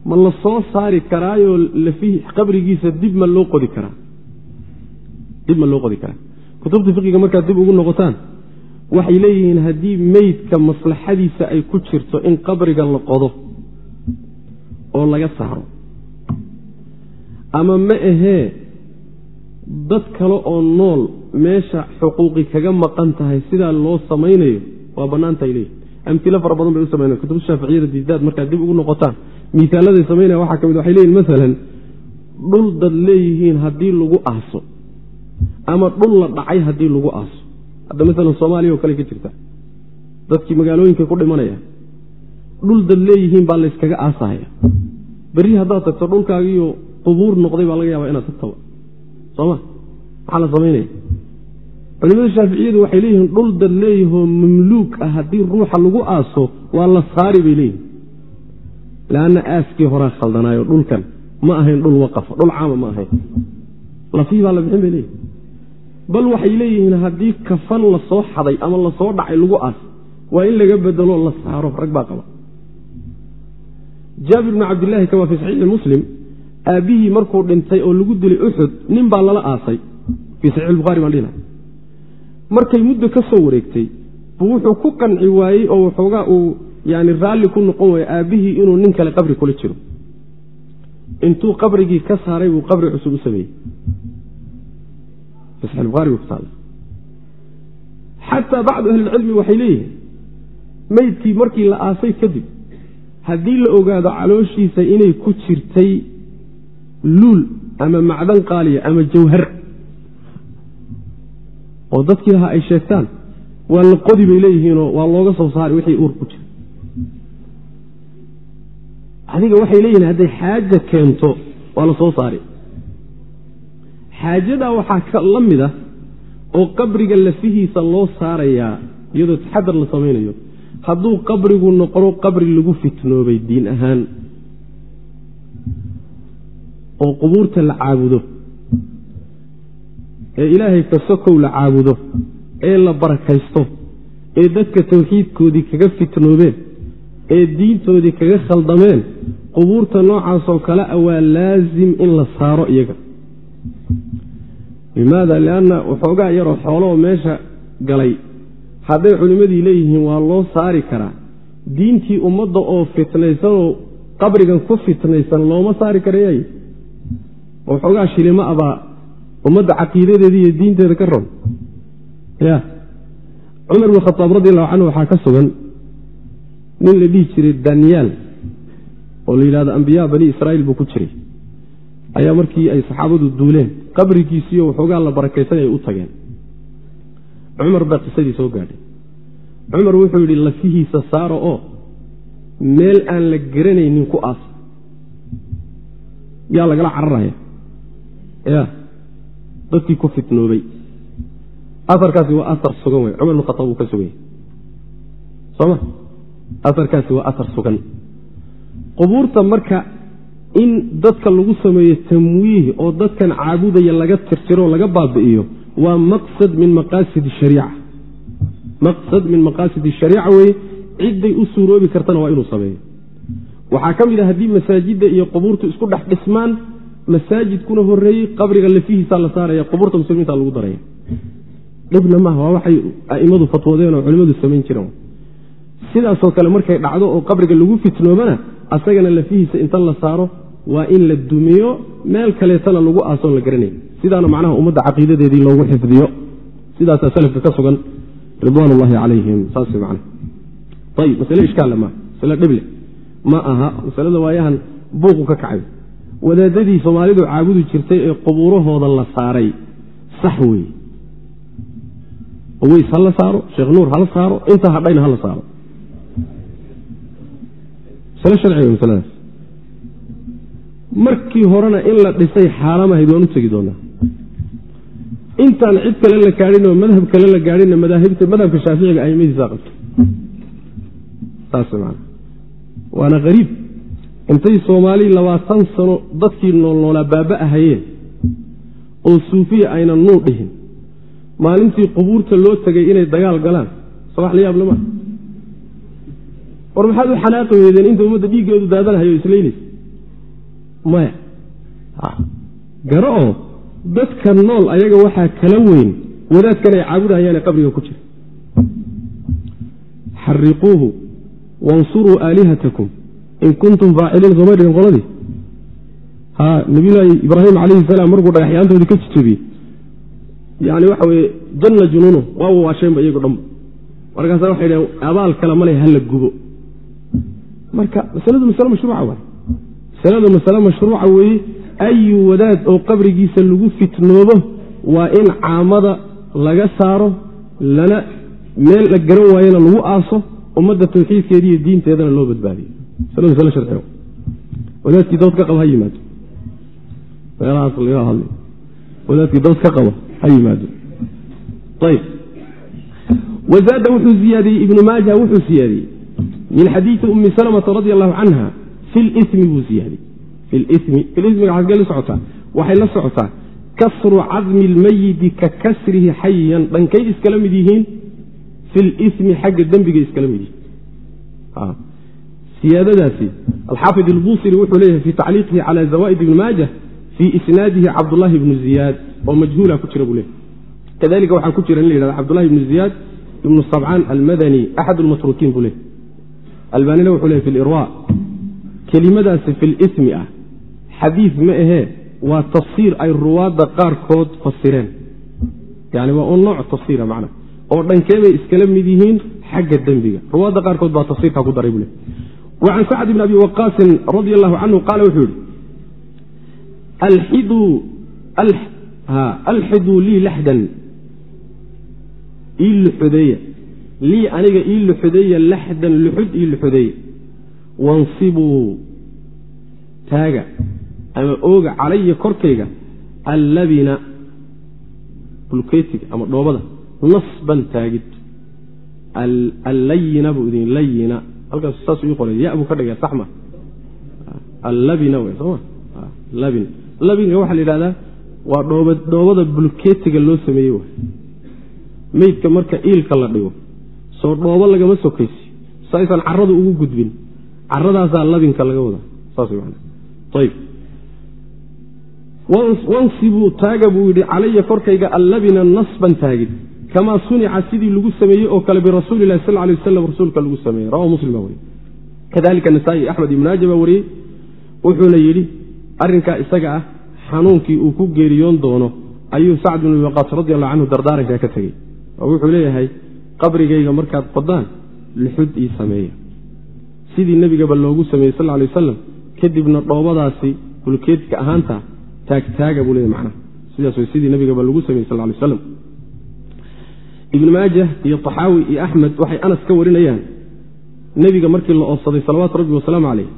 Ma la soo saari karaayoo lafihi qabrigiisa dib ma loo qodi karaa? Dib ma loo qodi karaa? Kutubta fiqiga markaad dib ugu noqotaan waxay leeyihiin haddii meydka maslaxadiisa ay ku jirto in qabriga la qodo oo laga saaro ama ma ahee dad kale oo nool meesha xuquuqi kaga maqan tahay sidaa loo samaynayo waa bannaantaay leeyihiin amtilo fara badan bay u samaynayan kutub shaaficiyada didaad markaad dib ugu noqotaan. Miisaaladay samaynaya waxaa ka mid waxay leeyihiin masalan dhul dad leeyihiin haddii lagu aaso ama dhul la dhacay haddii lagu aaso. Hadda maalan soomaaliya oo kale ka jirta. Dadkii magaalooyinka ku dhimanaya dhul dad leeyihiin baa layskaga aasahaya berri haddaad tagto dhulkaagiiyo qubuur noqday baa laga yaabaa inaad tagtaba sooma maxaa la samaynaya culimada shaaficiyadu waxay leeyihiin dhul dad leeyahoo mamluuk ah haddii ruuxa lagu aaso waa la saari bay leeyihiin leanna aaskii horaa khaldanaayo dhulkan ma ahayn dhul waqafa dhul caama ma ahayn. Lafii baa la bixin bay leeyihiin bal waxay leeyihiin haddii kafan la soo xaday ama la soo dhacay lagu aas waa in laga bedelo la saaro rag baa qaba. Jaabir bni cabdillaahi kama fii saxiixi muslim aabbihii markuu dhintay oo lagu dilay uxud nin baa lala aasay. Fii saxiix buhari baan dhihina markay muddo ka soo wareegtay buu wuxuu ku qanci waayey oo waxoogaa uu yani raalli ku noqon waayey aabbihii inuu nin kale qabri kula jiro. Intuu qabrigii ka saaray buu qabri cusub u sameeyey. Xataa bacdu ahlilcilmi waxay leeyihiin meydkii markii la aasay kadib haddii la ogaado calooshiisa inay ku jirtay luul ama macdan qaaliya ama jawhar. Oo dadkii lahaa ay sheegtaan waa la qodi bay leeyihiinoo waa looga soo saari wixii uur ku jira. Adiga waxay leeyihiin hadday xaaja keento waa la soo saari xaajadaa waxaa la mid ah oo qabriga lafihiisa loo saarayaa iyadoo taxadar la samaynayo hadduu qabrigu noqdo qabri lagu fitnoobay diin ahaan oo qubuurta la caabudo. Ee ilaahay kasokow la caabudo. Ee la barakaysto. Ee dadka tawxiidkoodii kaga fitnoobeen. Ee diintoodii kaga khaldameen. Qubuurta noocaasoo kale a waa laasim in la saaro iyaga. Limaada? Lianna waxoogaa yaroo xooloo meesha galay. Hadday culimmadii leeyihiin waa loo saari karaa. Diintii ummadda oo fitnaysanoo qabrigan ku fitnaysan looma saari karayay waxoogaa shilimo abaa ummadda caqiidadeeda iyo diinteeda ka ron ya. Cumar bin khataab radi allahu canhu waxaa ka sugan nin la dhihi jiray daniyaal oo la yidhahdo ambiyaa bani israa'iil buu ku jiray. Ayaa markii ay saxaabadu duuleen qabrigiisiiyo waxoogaa la barakaysanay ay u tageen. Cumar baa qisadii soo gaadhay. Cumar wuxuu yidhi lafihiisa saaro oo meel aan la garanaynin ku aas. Yaa lagala cararaya ya dadkii ku fitnoobay. Aarkaasi waa aar sugan wey cumar bin khataab uu ka suganya soma aarkaasi waa aar sugan. Qubuurta marka in dadka lagu sameeyo tamwiih oo dadkan caabudaya laga tirtiro laga baabi'iyo waa maqsad min maqaasid shariica. Maqsad min maqaasid shariica weye cidday u suuroobi kartana waa inuu sameeyo. Waxaa ka mid a haddii masaajidda iyo qubuurtu isku dhex dhismaan masaajidkuna horeeyey qabriga lafihiisaa la saaraya qubuurta muslimiinta lagu daraya dhibna maaha waa waxay a'immadu fatwoodeen oo culimmadu samayn jireen. Sidaasoo kale markay dhacdo oo qabriga lagu fitnoobana asagana lafihiisa inta la saaro waa in la dumiyo meel kaleetana lagu aasoon la garanay sidaana macnaha ummadda caqiidadeedii loogu xifdiyo. Sidaasaa salafka ka sugan ridwaan ullahi calayhim saas man ayib masale ishkaalla maaha masale dhible ma aha masalada waayahan buuqu ka kacay wadaadadii soomaalidu caabudi jirtay ee qubuurahooda la saaray. Sax weeye oweys hala saaro sheekh nuur hala saaro inta hadhayna hala saaro. Masaladaas. Markii horena in la dhisay xaaraamahayd waan u tegi doonaa. Intaan cid kale la gaadhin oo madhab kale la gaadhinna madhabka shaaficiga aimadiisa qabto saas man waana hariib intay soomaali labaatan sano dadkii noolnoolaa baaba ahayeen oo suufiya aynan nuu dhihin. Maalintii qubuurta loo tegay inay dagaal galaan. Sabax la yaab lama. War maxaad u xanaaqi weydeen inta ummadda dhiiggeedu daadanahayo islaynaysa? Maya. Garo oo dadka nool ayaga waxaa kala weyn wadaadkan ay caabudahayaane qabriga ku jira. Xariquuhu wansuruu aalihatakum in kuntum faaciliin sooma dhihin qoladii ha nabiyulaahi ibraahim calayhi salaam markuu dhagaxyaantoodii ka jijabiyey yani waxa weye janna junuunu waa wawaasheenba iyago dhanba markaasa waxay dhaheen abaal kale male hala gubo. Marka masaladu masale mashruuca waay. Masaladu masale mashruuca weeye ayu wadaad oo qabrigiisa lagu fitnoobo waa in caamada laga saaro lana meel la garan waayana lagu aaso ummadda tawxiidkeeda iyo diinteedana loo badbaadiyo wadaadkii dood ka qaba ha yimaado. Meelahaas laga hadlay wadaadkii dood ka qaba ha yimaado. Wazaada wuxuu ziyaadiyey ibnu maaja wuxuu siyaadiyey. Min xadiidi umi salmata radi allahu canha fi limi buu siyaadiyey. Fi limi filimiga xasgee la socotaa waxay la socotaa kasru cadmi lmayiti ka kasrihi xayan dhankay iskala mid yihiin fi limi xagga dembigay iskala mid yihiin siyaadadaasi alxaafid ilbusiri wuxuu leeyahay fi tacliiqihi cala zawa'id ibni maaja fii isnaadihi cabdullahi ibnu ziyaad oo majhuula ku jira buu leeyahy kadalika waxaa ku jira in la yihahda cabdullahi ibnu ziyaad ibnu sabcaan almadani axad lmatruukiin buu leeyahy albanina wuxuu leeyahy fi lirwa kelimadaasi fi lismi ah. Xadiid ma ahee waa tafsiir ay ruwaadda qaarkood fasireen. Yani waa un nooc tafsiira macna. Oo dhankeebay iskala mid yihiin xagga dembiga. Ruwaadda qaarkood baa tafsiirkaa ku daray buu leey can sacd bn abi waqaasin radi allahu canhu qaala wuxuu yihi alxiduu lii laxdan ii luxudeeya lii aniga ii luxudeeya laxdan luxud ii luxudeeya wansibuu taaga ama ooga calaya korkayga allabina bulketiga ama dhoobada nasban taagid allayina buu idin layina halkaas saas ii qoray ya buu ka dhigay saxma. Allabina w soma labin. Labinka waxaa la yidhahdaa waa dhooba dhoobada bulketiga loo sameeyey w meydka marka iilka la dhigo soo dhoobo lagama sokaysi. Saysan caradu ugu gudbin. Caradaasaa labinka laga wadaa. Saas man ayb wansibuu taaga buu yidhi calaya korkayga allabina nasban taagid kamaa sunica sidii lagu sameeyey oo kale birasuuli lahi sal lay waslam rasuulka lagu sameeyey rawa muslim baa wariye kadalika nasaa-i axmed ibn maaja baa wariyey wuxuuna yidhi arrinkaa isaga ah xanuunkii uu ku geeriyoon doono ayuu sacd bn waqaas radi allahu canhu dardaarankaa ka tegey oo wuxuu leeyahay qabrigayga markaad qodaan luxud ii sameeya sidii nebigaba loogu sameeyey sal lay wasalam kadibna dhoobadaasi bulkeedka ahaanta taagtaaga buu leeyahy macnaha sidaas way sidii nebigaba lagu sameeyey sal lay waslam ibn maajah iyo taxaawi iyo axmed waxay anas ka warinayaan nebiga markii la oobsaday salawaatu rabbi wasalaamu caleyh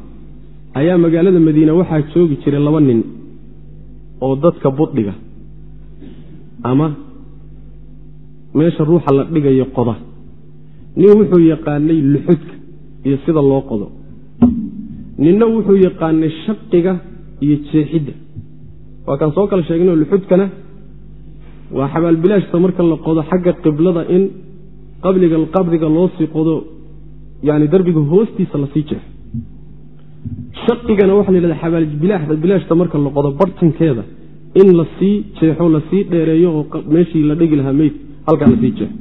ayaa magaalada madiine waxaa joogi jiray laba nin oo dadka budhiga ama meesha ruuxa la dhigayo qoda. Nin wuxuu yaqaanay luxudka iyo sida loo qodo. Ninna wuxuu yaqaanay shaqiga iyo jeexidda. Waa kaan soo kala sheegnay luxudkana waa xabaalbilaashta marka la qodo xagga qiblada in qabliga qabriga loo sii qodo yani darbiga hoostiisa la sii jeexo shaqigana waxa la yidhahda xabaalbilaashta marka la qodo bartankeeda in la sii jeexo la sii dheereeyo oo meeshii la dhegi lahaa meyd halkaa la sii jeexo.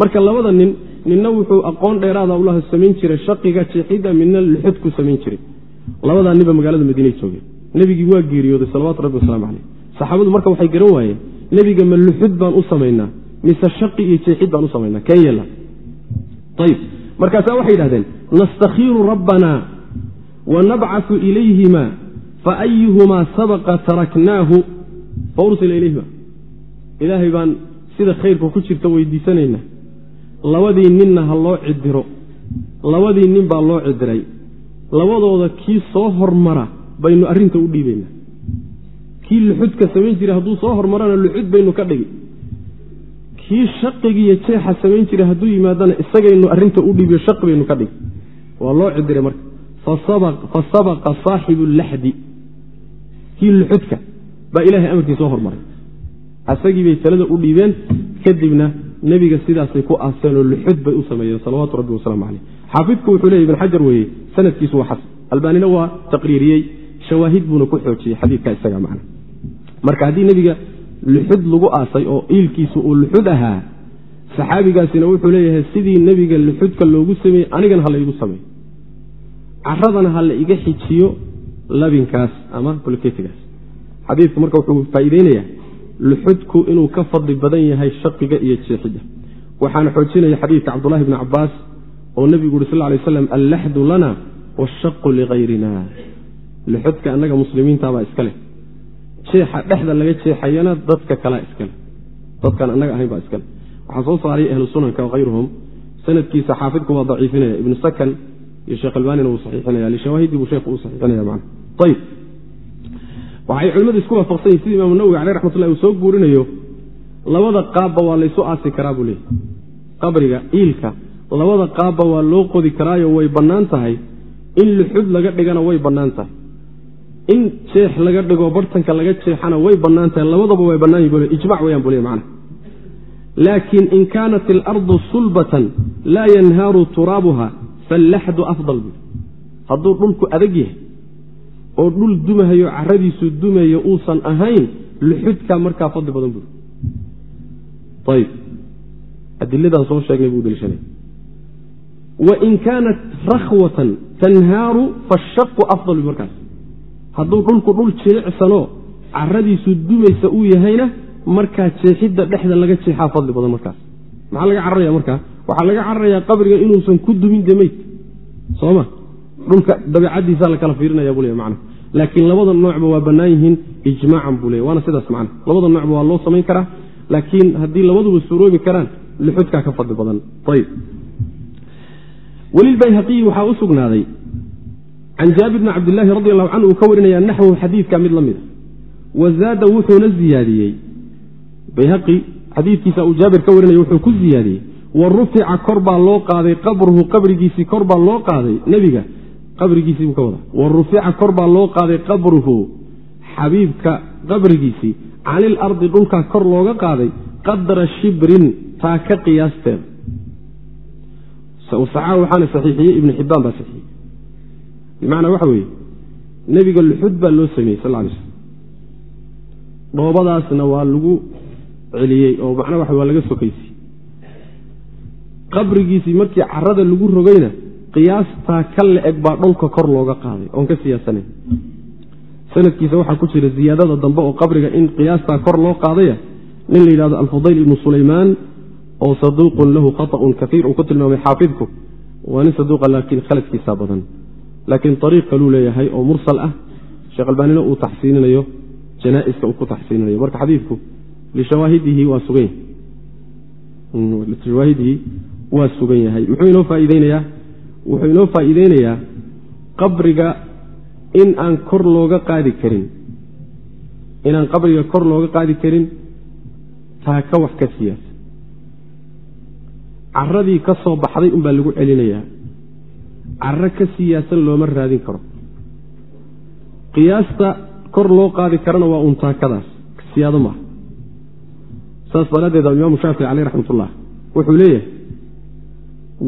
Marka labada nin ninna wuxuu aqoon dheeraada ulaha samayn jiray shaqiga jeexidda midna luxudku samayn jiray. Labadaa ninba magaalada madiinay joogeen. Nebigii waa geeriyooday salawatu rabbi wasalaamu caleyh saxaabadu marka waxay garan waayeen nebiga ma luxud baan u samaynaa mise shaqi iyo jeexid baan u samaynaa keen yeela? Ayib markaasaa waxay yidhahdeen nastakhiiru rabbana wa nabcasu ilayhima faayuhumaa sabaqa taraknaahu. Faursila ilayhima. Ilaahay baan sida khayrka ku jirta weydiisanaynaa. Labadii ninna ha loo cidiro labadii nin baa loo cidiray labadooda kii soo hormara baynu arrinta u dhiibaynaa kii luxudka samayn jiray hadduu soo hormarana luxud baynu ka dhigi. Kii shaqigiiyo jeexa samayn jiray hadduu yimaadana isagaynu arrinta u dhiibiyo shaqi baynu ka dhigi. Waa loo cidiray marka. Fa sabaqa saaxibu laxdi. Kii luxudka baa ilahay amarkii soo hormaray. Asagii bay talada u dhiibeen kadibna nebiga sidaasay ku aaseen oo luxud bay u sameeyeen salawaatu rabbi wasalaamu caleyh xaafidku wuxuu leeyay ibn xajar weeye sanadkiisu waa xasan. Albaanina waa taqriiriyey shawaahid buuna ku xoojiyey xadiidka isaga macna marka haddii nebiga luxud lagu aasay oo iilkiisu uu luxud ahaa saxaabigaasina wuxuu leeyahay sidii nebiga luxudka loogu sameeyey anigana ha la igu sameeyo caradana ha la iga xijiyo labinkaas ama bulketigaas xadiidku marka wuxuu faa'iideynayaa luxudku inuu ka fadli badan yahay shaqiga iyo jeexidda waxaana xoojinaya xadiidka cabdulahi bni cabaas oo nebigu uri sal lay aslam allaxdu lana washaqu ligayrina luxudka annaga muslimiintabaa iska leh jeexa dhexda laga jeexayana dadka kalea iskale. Dadkaan annaga ahayn baa iskale. Waxaa soo saaray ahlu sunanka hayruhum sanadkiisa xaafidku waa daciifinaya. Ibnu sakan iyo sheekh albanina wuu saxiixinaya. Lishawaahidii buu sheekhu uu saxiixinaya man ayib waxay culimmadu isku waafaqsan yihiin sida imaamu nawowi caleyh raxmatullahi uu soo guurinayo labada qaabba waa laysu aasi karaa buu leeyay qabriga iilka labada qaabba waa loo qodi karaayo way bannaan tahay. In luxud laga dhigana way bannaan tahay in jeex laga dhigo bartanka laga jeexana way bannaan tahay labadaba way bannaan yihiin bule ijmac weyaan buu le macana. Laakiin in kaanat alardu sulbatan laa yanhaaru turaabuha fallaxdu afdal buu hadduu dhulku adag yahay oo dhul dumahayo caradiisu dumayo uusan ahayn luxudkaa markaa fadli badan buuri ayib adiladan soo sheegnay buu deliishanay wain kaanat rakhwatan tanhaaru fashaqu afdal markaas hadduu dhulku dhul jilicsanoo caradiisu dumaysa uu yahayna markaa jeexidda dhexda laga jeexaa fadli badan markaas. Maxaa laga cararaya markaa? Waxaa laga cararayaa qabriga inuusan ku dumin demayd sooma dhulka dabeicadiisa la kala fiirinaya buu le man laakiin labada noocba waa bannaan yihiin ijmaacan buu le waana sidaas man labada noocba waa loo samayn karaa laakiin haddii labaduba suuroobi karaan luxudkaa ka fadli badan. Ayb welilbayhaqiyi waxaa u sugnaaday can jaabir bni cabdilaahi radi allahu canhu uu ka warinaya naxwahu xadiidka mid la mida wa zaada wuxuuna ziyaadiyey bayhaqi xadiidkiisa uu jaabir ka warinaya wuxuu ku ziyaadiyey wa rufica kor baa loo qaaday qabruhu qabrigiisii kor baa loo qaaday nebiga qabrigiisii buu ka wadaa wa rufica kor baa loo qaaday qabruhu xabiibka qabrigiisii canil ardi dhulkaa kor looga qaaday qadra shibrin taa ka qiyaasteeda waxaana saxiixiyey ibnu xibbaan baa saxiixiyey bimacnaa waxa weeye nebiga luxud baa loo sameeyey sal ly slm dhoobadaasna waa lagu celiyey oo macnaa waxa waa laga sokaysiyey qabrigiisii markii carada lagu rogayna qiyaastaa ka la-eg baa dhulka kor looga qaaday oon ka siyaasanayn sanadkiisa waxaa ku jira ziyaadada dambe oo qabriga in qiyaastaa kor loo qaadaya nin la yidhahdo alfudayl ibnu sulaymaan oo saduuqun lahu khaطأun kaiir uu ku tilmaamay xaafidku. Waa nin saduuqa laakiin khaladkiisa badan laakiin ariiq kaluu leeyahay oo mursal ah sheekh albaanina uu taxsiininayo janaa'iska uu ku taxsiininayo. Marka xadiidku lishawaahidihi lishawaahidihi waa sugan yahay. Wuxuu inoo faa'iideynayaa qabriga in aan kor looga qaadi karin. Inaan qabriga kor looga qaadi karin taa ka wax ka siyaasa. Caradii ka soo baxday unbaa lagu celinayaa caro ka siyaasan looma raadin karo. Qiyaasta kor loo qaadi karana waa un taakadaas siyaado maaha saas daraaddeed imaamu shaafici caleyh raxmat ullah wuxuu leeyahay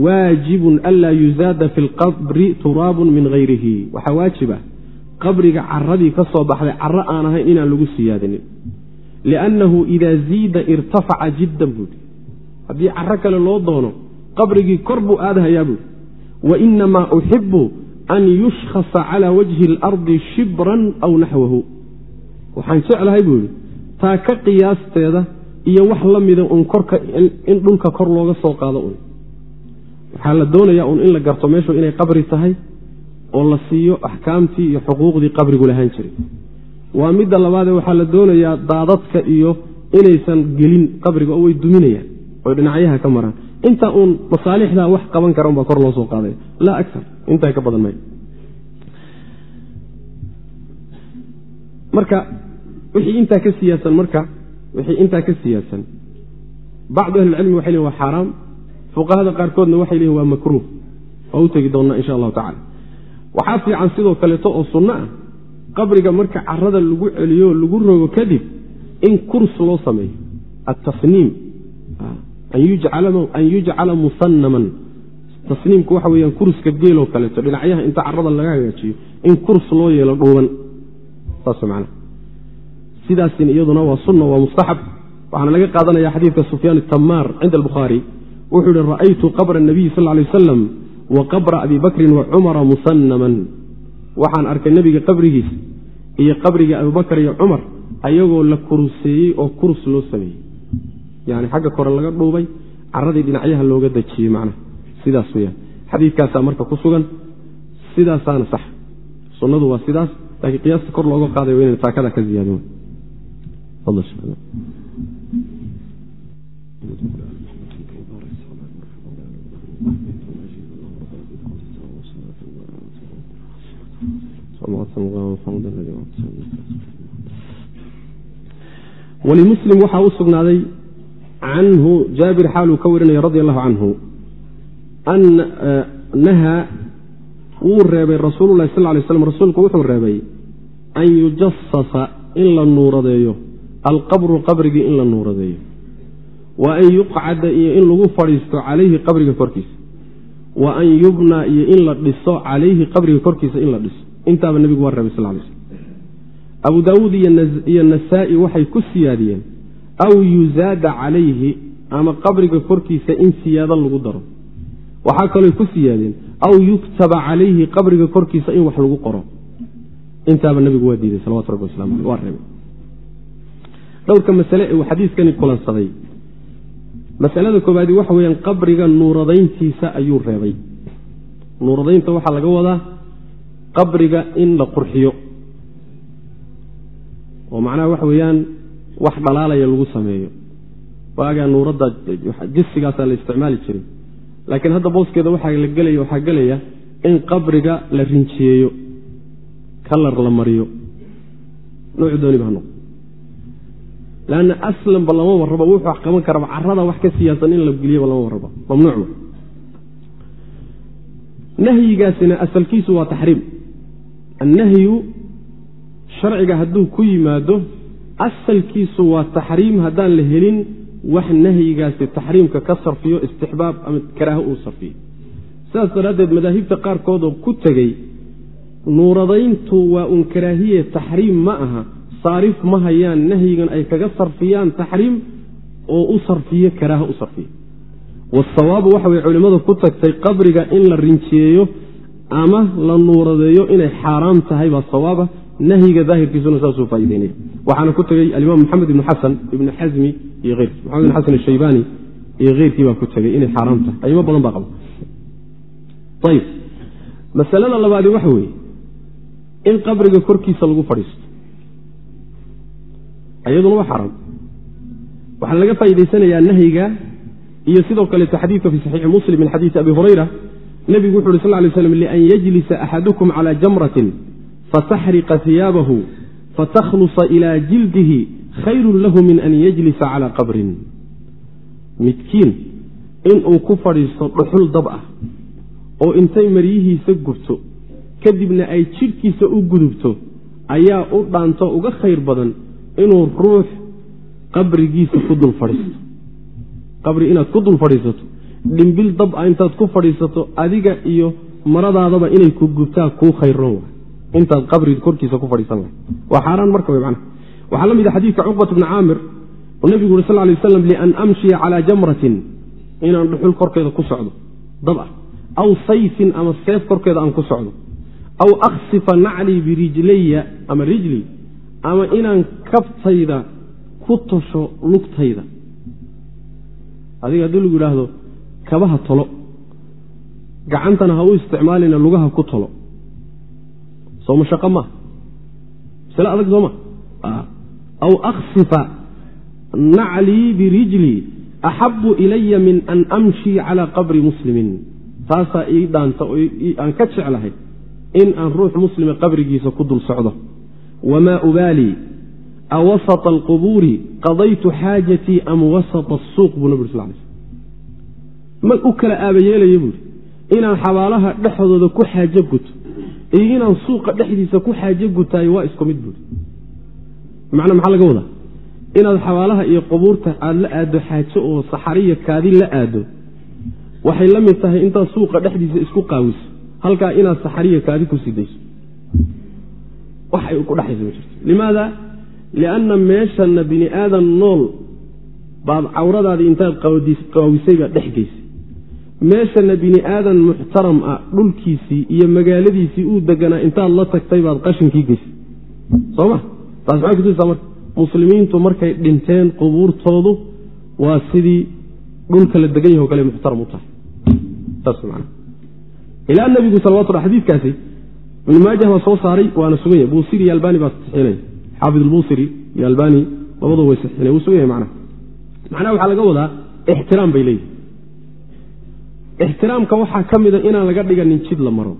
waajibun anlaa yuzaada fi lqabri turaabun min hayrihi waxaa waajiba qabriga caradii ka soo baxday caro aan ahayn inaan lagu siyaadinin. Liannahu idaa ziida irtafaca jiddan buui haddii caro kale loo doono qabrigii kor buu aadahayaa buui wainamaa uxibu an yushkhasa calaa wajhi اlardi shibran aw naxwahu waxaan jeclahay buu yidhi taa ka qiyaasteeda iyo wax la mida un korka in dhulka kor looga soo qaado un waxaa la doonayaa un in la garto meeshu inay qabri tahay oo la siiyo axkaamtii iyo xuquuqdii qabrigu lahaan jiray waa midda labaadee waxaa la doonayaa daadadka iyo inaysan gelin qabriga oo way duminayaan oy dhinacyaha ka maraan intaa uun masaalixdaa wax qaban kara unbaa kor loo soo qaadaya laa aar intaa ka badan may. Marka wixii intaa ka siyaasan marka wixii intaa ka siyaasan bacdu ahlicilmi waxay lehin waa xaaraam fuqahada qaarkoodna waxay lehin waa makruuh. Waa u tegi doonnaa insha allahu tacala waxaa fiican sidoo kaleeto oo sunno ah qabriga marka carada lagu celiyo lagu rogo kadib in kurs loo sameeyo. Atasniim an yujcala musanaman tasniimku waxa weyaan kurska geeloo kaleeto dhinacyaha inta carada laga hagaajiyo in kurs loo yeelo dhuuban saas man sidaasin iyaduna waa sunna waa mustaxab waxaana laga qaadanaya xadiidka sufyaan tamaar cinda albukhaari wuxuu ihi ra'aytu qabra nabiyi sal lay wasalam wa qabra abi bakrin wa cumara musanaman waxaan arkay nebiga qabrigiisa iyo qabriga abubakar iyo cumar ayagoo la kurseeyey oo kurs loo sameeyey yani xagga kore laga dhuubay caradii dhinacyaha looga dajiyey macnaha. Sidaas weyaan xadiidkaasaa marka ku sugan sidaasaana sax. Sunnadu waa sidaas laakiin qiyaasta kor looga qaadayo inayna taakada ka ziyaadin walimuslim waxaa u sugnaaday canhu jaabir xaaluu ka warinaya radi allahu canhu nahaa wuu reebay rasuululahi sal lay slam rasuulku wuxuu reebay an yujasasa in la nuuradeeyo alqabru qabrigii in la nuuradeeyo wa an yuqcada iyo in lagu fadhiisto calayhi qabriga korkiisa wa an yubnaa iyo in la dhiso calayhi qabriga korkiisa in la dhiso. Intaaba nebigu waa reebay sal lay slm abu daawuud iyo nasaa'i waxay ku siyaadiyeen aw yuzaada calayhi ama qabriga korkiisa in siyaado lagu daro. Waxaa kaloo ku siyaadeen aw yuktaba calayhi qabriga korkiisa in wax lagu qoro. Intaaba nabigu waa diiday salawatu rabbi waslamu aleh waa reebay dhowrka masale ee xadiiskani kulansaday masalada koobaadi waxa weyaan qabriga nuuradayntiisa ayuu reebay. Nuuradaynta waxaa laga wadaa qabriga in la qurxiyo. Oo macnaha waxa weeyaan wax dhalaalaya lagu sameeyo. Waagaa nuuradda jisigaasaa la isticmaali jiray. Laakiin hadda booskeeda waxaa la gelaya waxaa gelaya in qabriga la rinjiyeeyo kalar la mariyo. Noocu dooniba ha noqo lanna aslanba lamaba rabo wuxuu wax qaban karaba carada wax ka siyaasan in la geliyaba lamaba rabo mamnuuc nahyigaasina asalkiisu waa taxriim. Annahyu sharciga hadduu ku yimaado asalkiisu waa taxriim haddaan la helin wax nahyigaasi taxriimka ka sarfiyo istixbaab ama karaaho uu sarfiyo. Sidaas daraaddeed madaahibta qaarkoodoo ku tegey nuuradayntu waa un karaahiye taxriim ma aha. Saarif ma hayaan nahyigan ay kaga sarfiyaan taxriim oo u sarfiyo karaaho u sarfiyo. Wasawaabu waxa way culimmadu ku tagtay qabriga in la rinjeeyo ama la nuuradeeyo inay xaaraam tahay baa sawaaba nahyiga daahirkiisuna saasuu faa'ideynaya waxaana ku tegey alimaam maxamed ibnu xasan ibnu xasmi iyo eyrki maxamed ibn xasan ashaybani iyo keyrkii baa ku tegey inay xaaraam tahay. Ayimo badan baa qaba. Ayib masalada labaadi waxa weeye in qabriga korkiisa lagu fadhiisto iyaduna waa xaaraam waxaa laga faa'idaysanayaa nahyiga iyo sidoo kaleeto xadiidka fi saxiixi muslim min xadiidi abi hurayra. Nebigu wuxu uhi sal lay slam lian yajlisa axadukum cala jamratin fataxriqa hiyaabahu fatakhlusa ilaa jildihi khayrun lahu min an yajlisa calaa qabrin midkiin inuu ku fadhiisto dhuxul dab ah oo intay maryihiisa gubto kadibna ay jidhkiisa u gudubto ayaa u dhaanto uga khayr badan inuu ruux qabrigiisa ku dul fadhiisto. Qabri inaad ku dul fadhiisato dhimbil dab a intaad ku fadhiisato adiga iyo maradaadaba inay ku gubtaa kuu khayroon intaad qabri korkiisa ku fadhiisan lahay waa xaaraan marka w waxaa la mid a xadiidka cuqbat bni caamir oo nebigu uri sal lay waslam lian amshiya calaa jamratin inaan dhuxul korkeeda ku socdo. Dab ah. Aw sayfin ama seef korkeeda aan ku socdo. Aw aksifa naclii birijlaya ama rijli ama inaan kabtayda ku tosho lugtayda. Adiga haddii lagu yidhaahdo kabaha tolo. Gacantana ha u isticmaalina lugaha ku tolo soo mashaqo maaha masle adag soo ma aw aksifa naclii birijlii axabu ilaya min an amshii calaa qabri muslimin. Taasaa ii dhaanta oo aan ka jeclahay in aan ruux muslima qabrigiisa ku dul socdo. Wamaa ubaalii awasata alqubuuri qadaytu xaajatii am wasata asuuq buu nabig sl lay ma u kala aabayeelaya buuri inaan xabaalaha dhexdooda ku xaajo guto iyo inaan suuqa dhexdiisa ku xaajo gutaayo waa isku mid buuri. Macnaa maxaa laga wadaa? Inaad xabaalaha iyo qubuurta aada la aado xaajo oo saxariya kaadi la aado waxay la mid tahay intaad suuqa dhexdiisa isku qaawiso halkaa inaad saxariya kaadi ku sidayso. Wax ay ku dhexaysa ma jirto. Limaada? Lianna meeshana bini aadan nool baad cawradaadii intaad qaawisayba dhex geysay meeshana bini aadan muxtaram ah dhulkiisii iyo magaaladiisii uu deganaa intaad la tagtay baad qashinkii geysay soma taas maxay kutusaa marka? Muslimiintu markay dhinteen qubuurtoodu waa sidii dhulka la degan yaho kale muxtaram u tahay. Ilaa nebigu salawatu xadiidkaasi ibnu maajah baa soo saaray waana sugan yahy buusiri iyo albani baa saxiinaya xaafid albusiri iyo albani labadu way saxiinaya wuu sugan yahay macnaha macnaha waxaa laga wadaa ixtiraam bay leeyihi ixtiraamka waxaa ka mida inaan laga dhiganin jid la maro.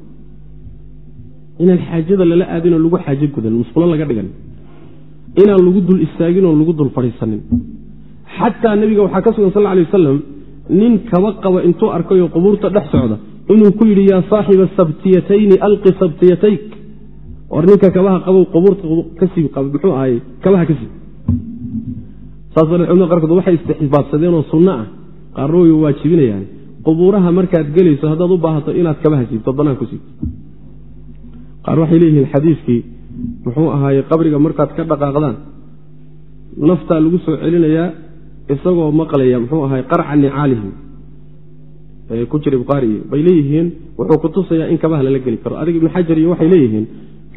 Inaan xaajada lala aadinoo lagu xaajo gudan musqulo laga dhiganin. Inaan lagu dul istaagin oo lagu dul fadhiisanin. Xataa nebiga waxaa ka sugan sal lay wasalam nin kaba qaba intuu arkayoo qubuurta dhex socda inuu ku yidhi yaa saaxiba sabtiyatayni alqi sabtiyatayk war ninka kabaha qabow qubuurta ka sii muxuu ahay kabaha ka saas daree culimada qaarkood waxay istixbaabsadeenoo sunno ah. Qaarna way waajibinayaan qubuuraha markaad gelayso haddaad u baahato inaad kabaha siibto banaan ku siibto qaar waxay leeyihiin xadiiskii muxuu ahaaye qabriga markaad ka dhaqaaqdaan naftaa lagu soo celinayaa isagoo maqlaya muxuu ahaay qarca nicaalihim ku jira bukhaari bay leeyihiin wuxuu kutusayaa in kabaha lala geli karo. Adig ibnu xajar iyo waxay leeyihiin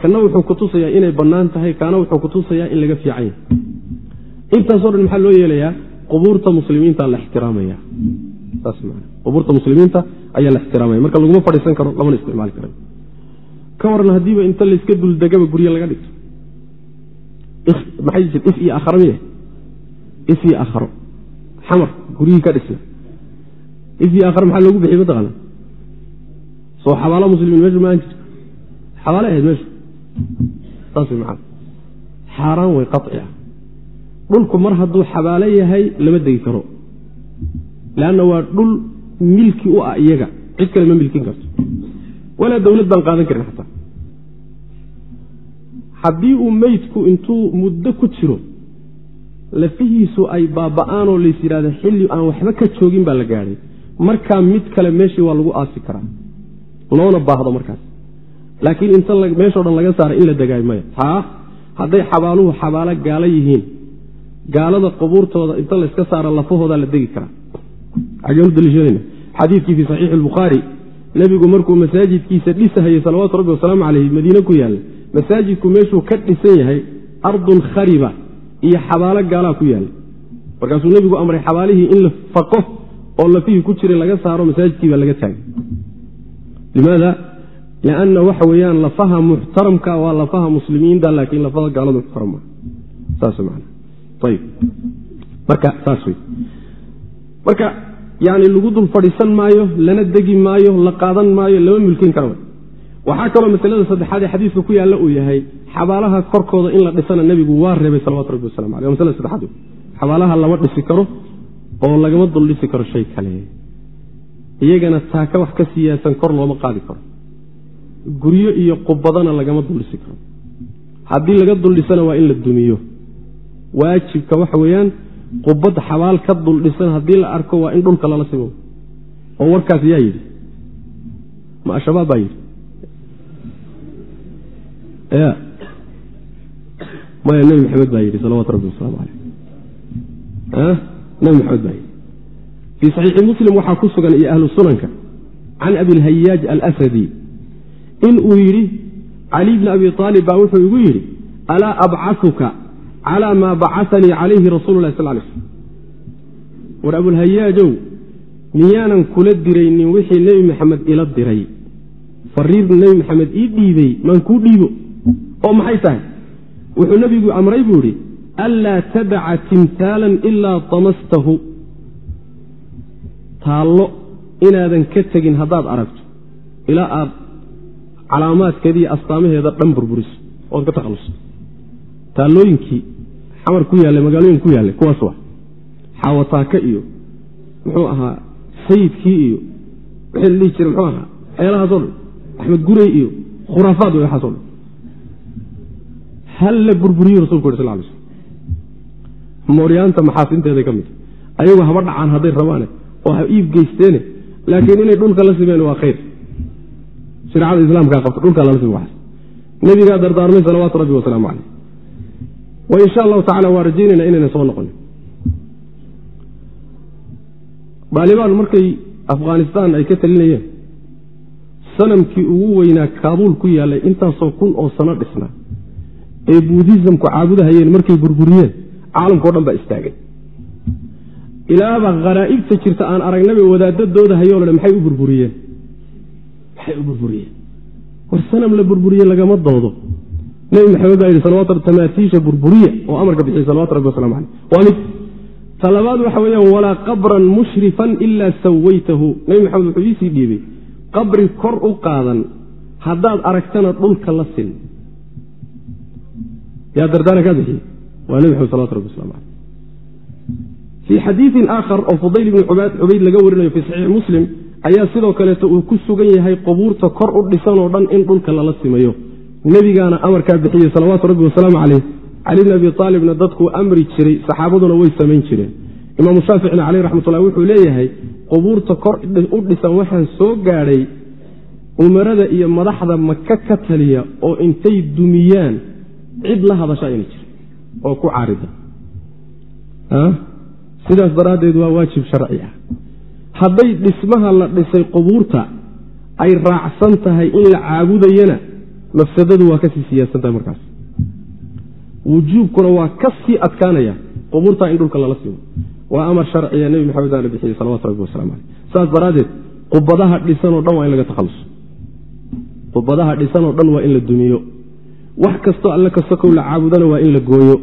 kana wuxuu kutusayaa inay bannaan tahay kaana wuxuu kutusayaa in laga fiican yahay. Intaasoo dhan maxaa loo yeelayaa? Qubuurta muslimiinta la ixtiraamaya qubuurta muslimiinta ayaa la ixtiraamaya marka laguma fadhiisan karo lamana isticmaali kara ka waran haddiiba inta layska duldegaba guryo laga dhigto. If iyo akharo miya if iyo akharo. Xamar guryihii ka dhisna. If iyo akharo maxaa loogu bixiyey mataqaana soo xabaalo muslimiin meeshu maan jirto. Xabaale ahayd meeshu. Saas way macana xaaraan way qaci ah. Dhulku mar hadduu xabaalo yahay lama degi karo. Leanna waa dhul milki u ah iyaga. Cid kale ma milkin karto. Walaa dowlad baan qaadan karin xataa. Haddii uu meydku intuu muddo ku jiro lafihiisu ay baaba-aanoo lays yidhahda xilli aan waxba ka joogin baa la gaadhay. Markaa mid kale meeshii waa lagu aasi karaa. Loona baahdo markaas. Laakiin inta meeshao dhan laga saaray in la degaayo maya. Taa hadday xabaaluhu xabaalo gaalo yihiin. Gaalada qubuurtooda inta layska saara lafahoodaa la degi karaa xadiidkii fii saxiixi albukhaari nebigu markuu masaajidkiisa dhisahayey salawaatu rabbi wasalaamu caleyh madiine ku yaalla masaajidku meeshuu ka dhisan yahay ardun khariba iyo xabaalo gaalaa ku yaalla markaasuu nebigu amray xabaalihii in la faqo oo lafihii ku jiray laga saaro masaajidkii baa laga taagay. Limaada lianna waxa weeyaan lafaha muxtaramka waa lafaha muslimiinta laakiin lafaha gaalada muxtaram saas man ayb marka saas wey marka yani lagu dul fadhiisan maayo lana degi maayo la qaadan maayo lama milkin kara waxaa kaloo masalada saddexaad ee xadiiska ku yaalla uu yahay xabaalaha korkooda in la dhisana nebigu waa reebay salawatu rabbi wasalam aleh waa maslada saddexaad xabaalaha lama dhisi karo oo lagama dul dhisi karo shay kale. Iyagana taaka wax ka siyaasan kor looma qaadi karo. Guryo iyo qubadana lagama dul dhisi karo. Haddii laga dul dhisana waa in la dumiyo. Waajibka waxa weeyaan qubad xabaal ka dul dhisan haddii la arko waa in dhulka lala simo oo warkaas yaa yidhi. Ma ashabaab baa yidhi. Ya maya nebi maxamed baa yidhi salawatu rabbi wasalaamu caleyh nebi maxamed baa yidhi. Fii saxiixi muslim waxaa ku sugan iyo ahlu sunanka can abilhayaaj alasadi. In uu yidhi cali bni abi aalib baa wuxuu igu yidhi alaa abcauka calaa maa bacanii calayhi rasuulu lahi sal lay slm war abulhayaajow miyaanan kula diraynin wixii nebi maxamed ila diray? Fariir nebi maxamed ii dhiibay maan kuu dhiibo? Oo maxay tahay? Wuxuu nebigu amray buu idhi anlaa tadaca timhaalan ilaa damastahu taallo inaadan ka tegin haddaad aragto ilaa aad calaamaadkeeda iyo astaamaheeda dhan burburiso ood ka takhalusto taallooyinkii xamar ku yaallay magaalooyin ku yaallay kuwaas wa xaawataaka iyo muxuu ahaa sayidkii iyo wixii la dhihi jiray muxuu ahaa xeelahaasoo dhan axmed gurey iyo khuraafaad wey waxaaso dhan. Hal la burburiyo rasulku yhi sal lay slm mooryaanta maxaasinteeda ka mid ayagu haba dhacaan hadday rabaane oo ha iib geysteene laakiin inay dhulka la simeen waa khayr. Shareecada islaamkaa qabta dhulkaa lala sime waxaas. Nebigaa dardaarmay salawaatu rabbi wasalaamu caleyh wa insha allahu tacala waa rajaynayna inayna soo noqonin. Daalibaan markay afghanistaan ay ka talinayeen sanamkii ugu weynaa kaabuul ku yaallay intaasoo kun oo sano dhisnaa ee buudhisamku caabudahayeen markay burburiyeen caalamkao dhan baa istaagay. Ilaaba kharaa'ibta jirta aan aragnaba wadaadadooda hayoo la maxay u burburiyeen? Maxay u burburiyeen? War sanam la burburiye lagama doodo nebi maxamed baa yidhi salawatu tamaatiisha burburiya oo amarka bixiyey salawatu rabbi waslamu caleyh waa mid. Talabaad waxa weeyaan walaa qabran mushrifan ilaa sawaytahu. Nebi maxamed wuxuu iisii dhiibay qabri kor u qaadan haddaad aragtana dhulka la sin. Yaa dardaana kaa bixiyey waa nebi maxamed salawatu rabbi waslamu caleyh fii xadiidin aakhar oo fudayl ibni cubayd laga warinayo fii saxiixi muslim ayaa sidoo kaleeto uu ku sugan yahay qubuurta kor u dhisanoo dhan in dhulka lala simayo nebigaana amarkaa bixiyey salawaatu rabbi wasalaamu caleyh cali bni abi aalibna dadkuu amri jiray saxaabaduna way samayn jireen. imaamu shaaficina caleyh raxmatullah wuxuu leeyahay qubuurta kor u dhisan waxaan soo gaadhay umarada iyo madaxda maka ka taliya oo intay dumiyaan cid la hadasha ayna jirin oo ku caarida. Sidaas daraaddeed waa waajib sharci ah. hadday dhismaha la dhisay qubuurta ay raacsan tahay in la caabudayana mafsadadu waa ka sii siyaasan tahay markaas. Wujuubkuna waa ka sii adkaanaya qubuurtaa in dhulka lala simo waa amar sharciya nebi maxamed aala bixiyey salawatu rabbi waslamu caleyh saas daraaddeed qubadaha dhisanoo dhan waa in laga takhaluso. Qubadaha dhisanoo dhan waa in la dumiyo. Wax kastoo alle kastokow la caabudana waa in la gooyo.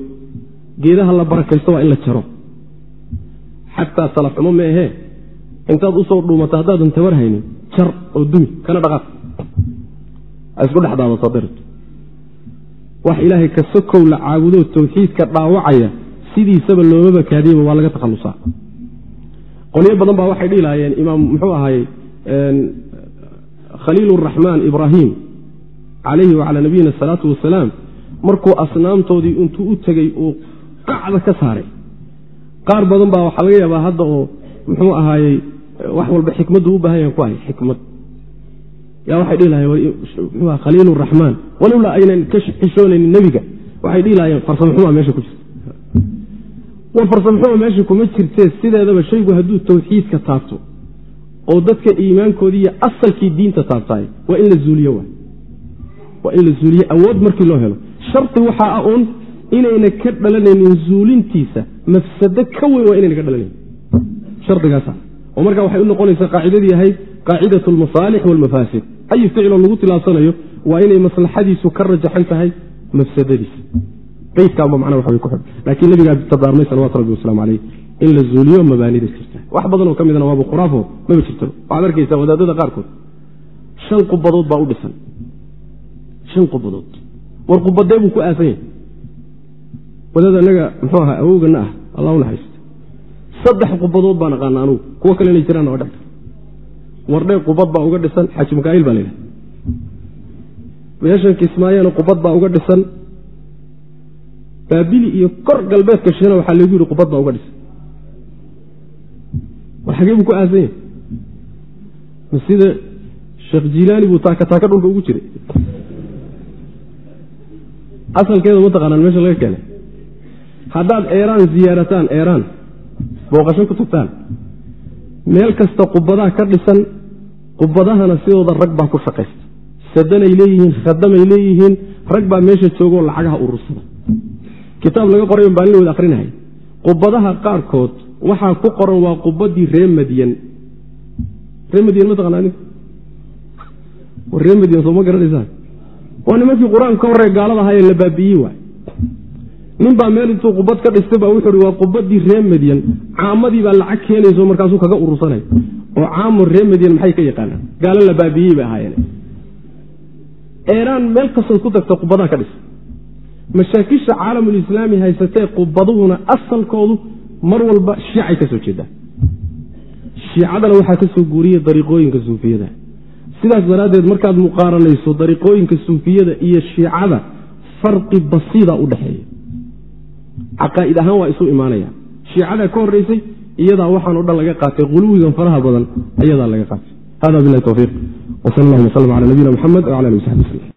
Geedaha la barakaysto waa in la jaro. Xataa salaxumo ma ahee? Intaad u soo dhuumato haddaadan tabar haynin jar oo dumi kana dhaqaaq isku dhex daadato dir wax ilaahay ka sokow la caabudoo tawxiidka dhaawacaya sidiisaba loomaba kaadiyaba waa laga takhalusaa. Qolyo badan baa waxay dhihi lahaayeen imaam muxuu ahay khaliil raxmaan ibraahim calayhi wacalaa nabiyina asalaatu wasalaam markuu asnaamtoodii intuu u tegey uu qacda ka saaray. Qaar badan baa waxaa laga yaabaa hadda oo muxuu ahaayey wax walba xikmaddu u baahan yahan ku hay xikmad yaa waxay dhihi lahayen mxua khaliil raxmaan walowlaa aynan ka xishoonaynin nebiga. Waxay dhihi lahayeen farsamxuma meesha ku jirta war farsamxuma meesha kuma jirtee sideedaba shaygu hadduu tawxiidka taabto oo dadka iimaankoodii iyo asalkii diinta taabtaay waa in la zuuliyo wa waa in la zuuliyo awood markii loo helo. Shardi waxaa ah uun inayna ka dhalanaynin zuulintiisa mafsado ka weyn waa inayna ka dhalanaynin. Shardigaasa oo markaa waxay u noqonaysaa qaacidadii ahayd qaacidat almasaalix walmafaasid ayi ficiloo lagu tilaabsanayo waa inay maslaxadiisu ka rajaxan tahay mafsadadiisa qaydkaanba macnaa waxa way ku xidh laakiin nabigaa tadaarmay salawatu rabbi waslamu caleyh in la zuuliyo mabaanida jirta wax badanoo ka midana waaba khuraafo maba jirto waxaad arkaysaa wadaadada qaarkood shan qubadood baa u dhisan shan qubadood war qubadee buu ku aasan yahay wadaad anaga muxuu ahaa awowgana ah allah u naxariisto saddex qubadood baan aqaana anugu kuwo kale inay jiraan waa dhec wardhee qubad baa uga dhisan xaaji makaa'il baa laydhaha meeshan kismaayana qubad baa uga dhisan baabili iyo kor galbeedka shina waxaa lagu yidhi qubad baa uga dhisan. War xagee buu ku aasan yahay. Sida sheekh jilaani buu taaka taaka dhulka ugu jiray. Asalkeeda ma taqaanaan meesha laga keenay. Haddaad eeraan ziyaarataan eeraan booqasho ku tagtaan meel kasta qubadaha ka dhisan qubadahana sidooda rag baa ku shaqaysta. Sadanay leeyihiin khadamay leeyihiin rag baa meesha joogoo lacagaha urursada kitaab laga qoray baan la wada akrinahay qubadaha qaarkood waxaa ku qoran waa qubadii ree madyan ree madyan ma taqana nig ree madyan soo ma garanaysaan waa nimankii qur'aanka ka horree gaalada ahaayee la baabi'iyey waay nin baa meel intuu qubad ka dhistay baa wuxuu hi waa qubadii ree madyan caamadii baa lacag keenayso markaasuu kaga urursanay. Oo caamo ree madyan maxay ka yaqaanaan? Gaalo la baabi'iyey bay ahaayeen. Eeraan meel kastood ku tagta qubadaha ka dhisa mashaakisha caalamulislaami haysatee qubaduhuna asalkoodu mar walba shiicay ka soo jeedaan shiicadana waxaa ka soo dariiqooyinka suufiyada. Sidaas daraaddeed markaad muqaaranayso dariiqooyinka suufiyada iyo shiicada farqi basiida u dhexeeya caqaa'id ahaan waa isu imaanaya. Shiicadaa ka horraysay iyadaa waxaan o dhan laga qaatay quluwigan faraha badan iyadaa laga qaatay. Hada bilahi towfiiq wsal allahuma wslm cala nabiyina mxamed wcala ali w saxbi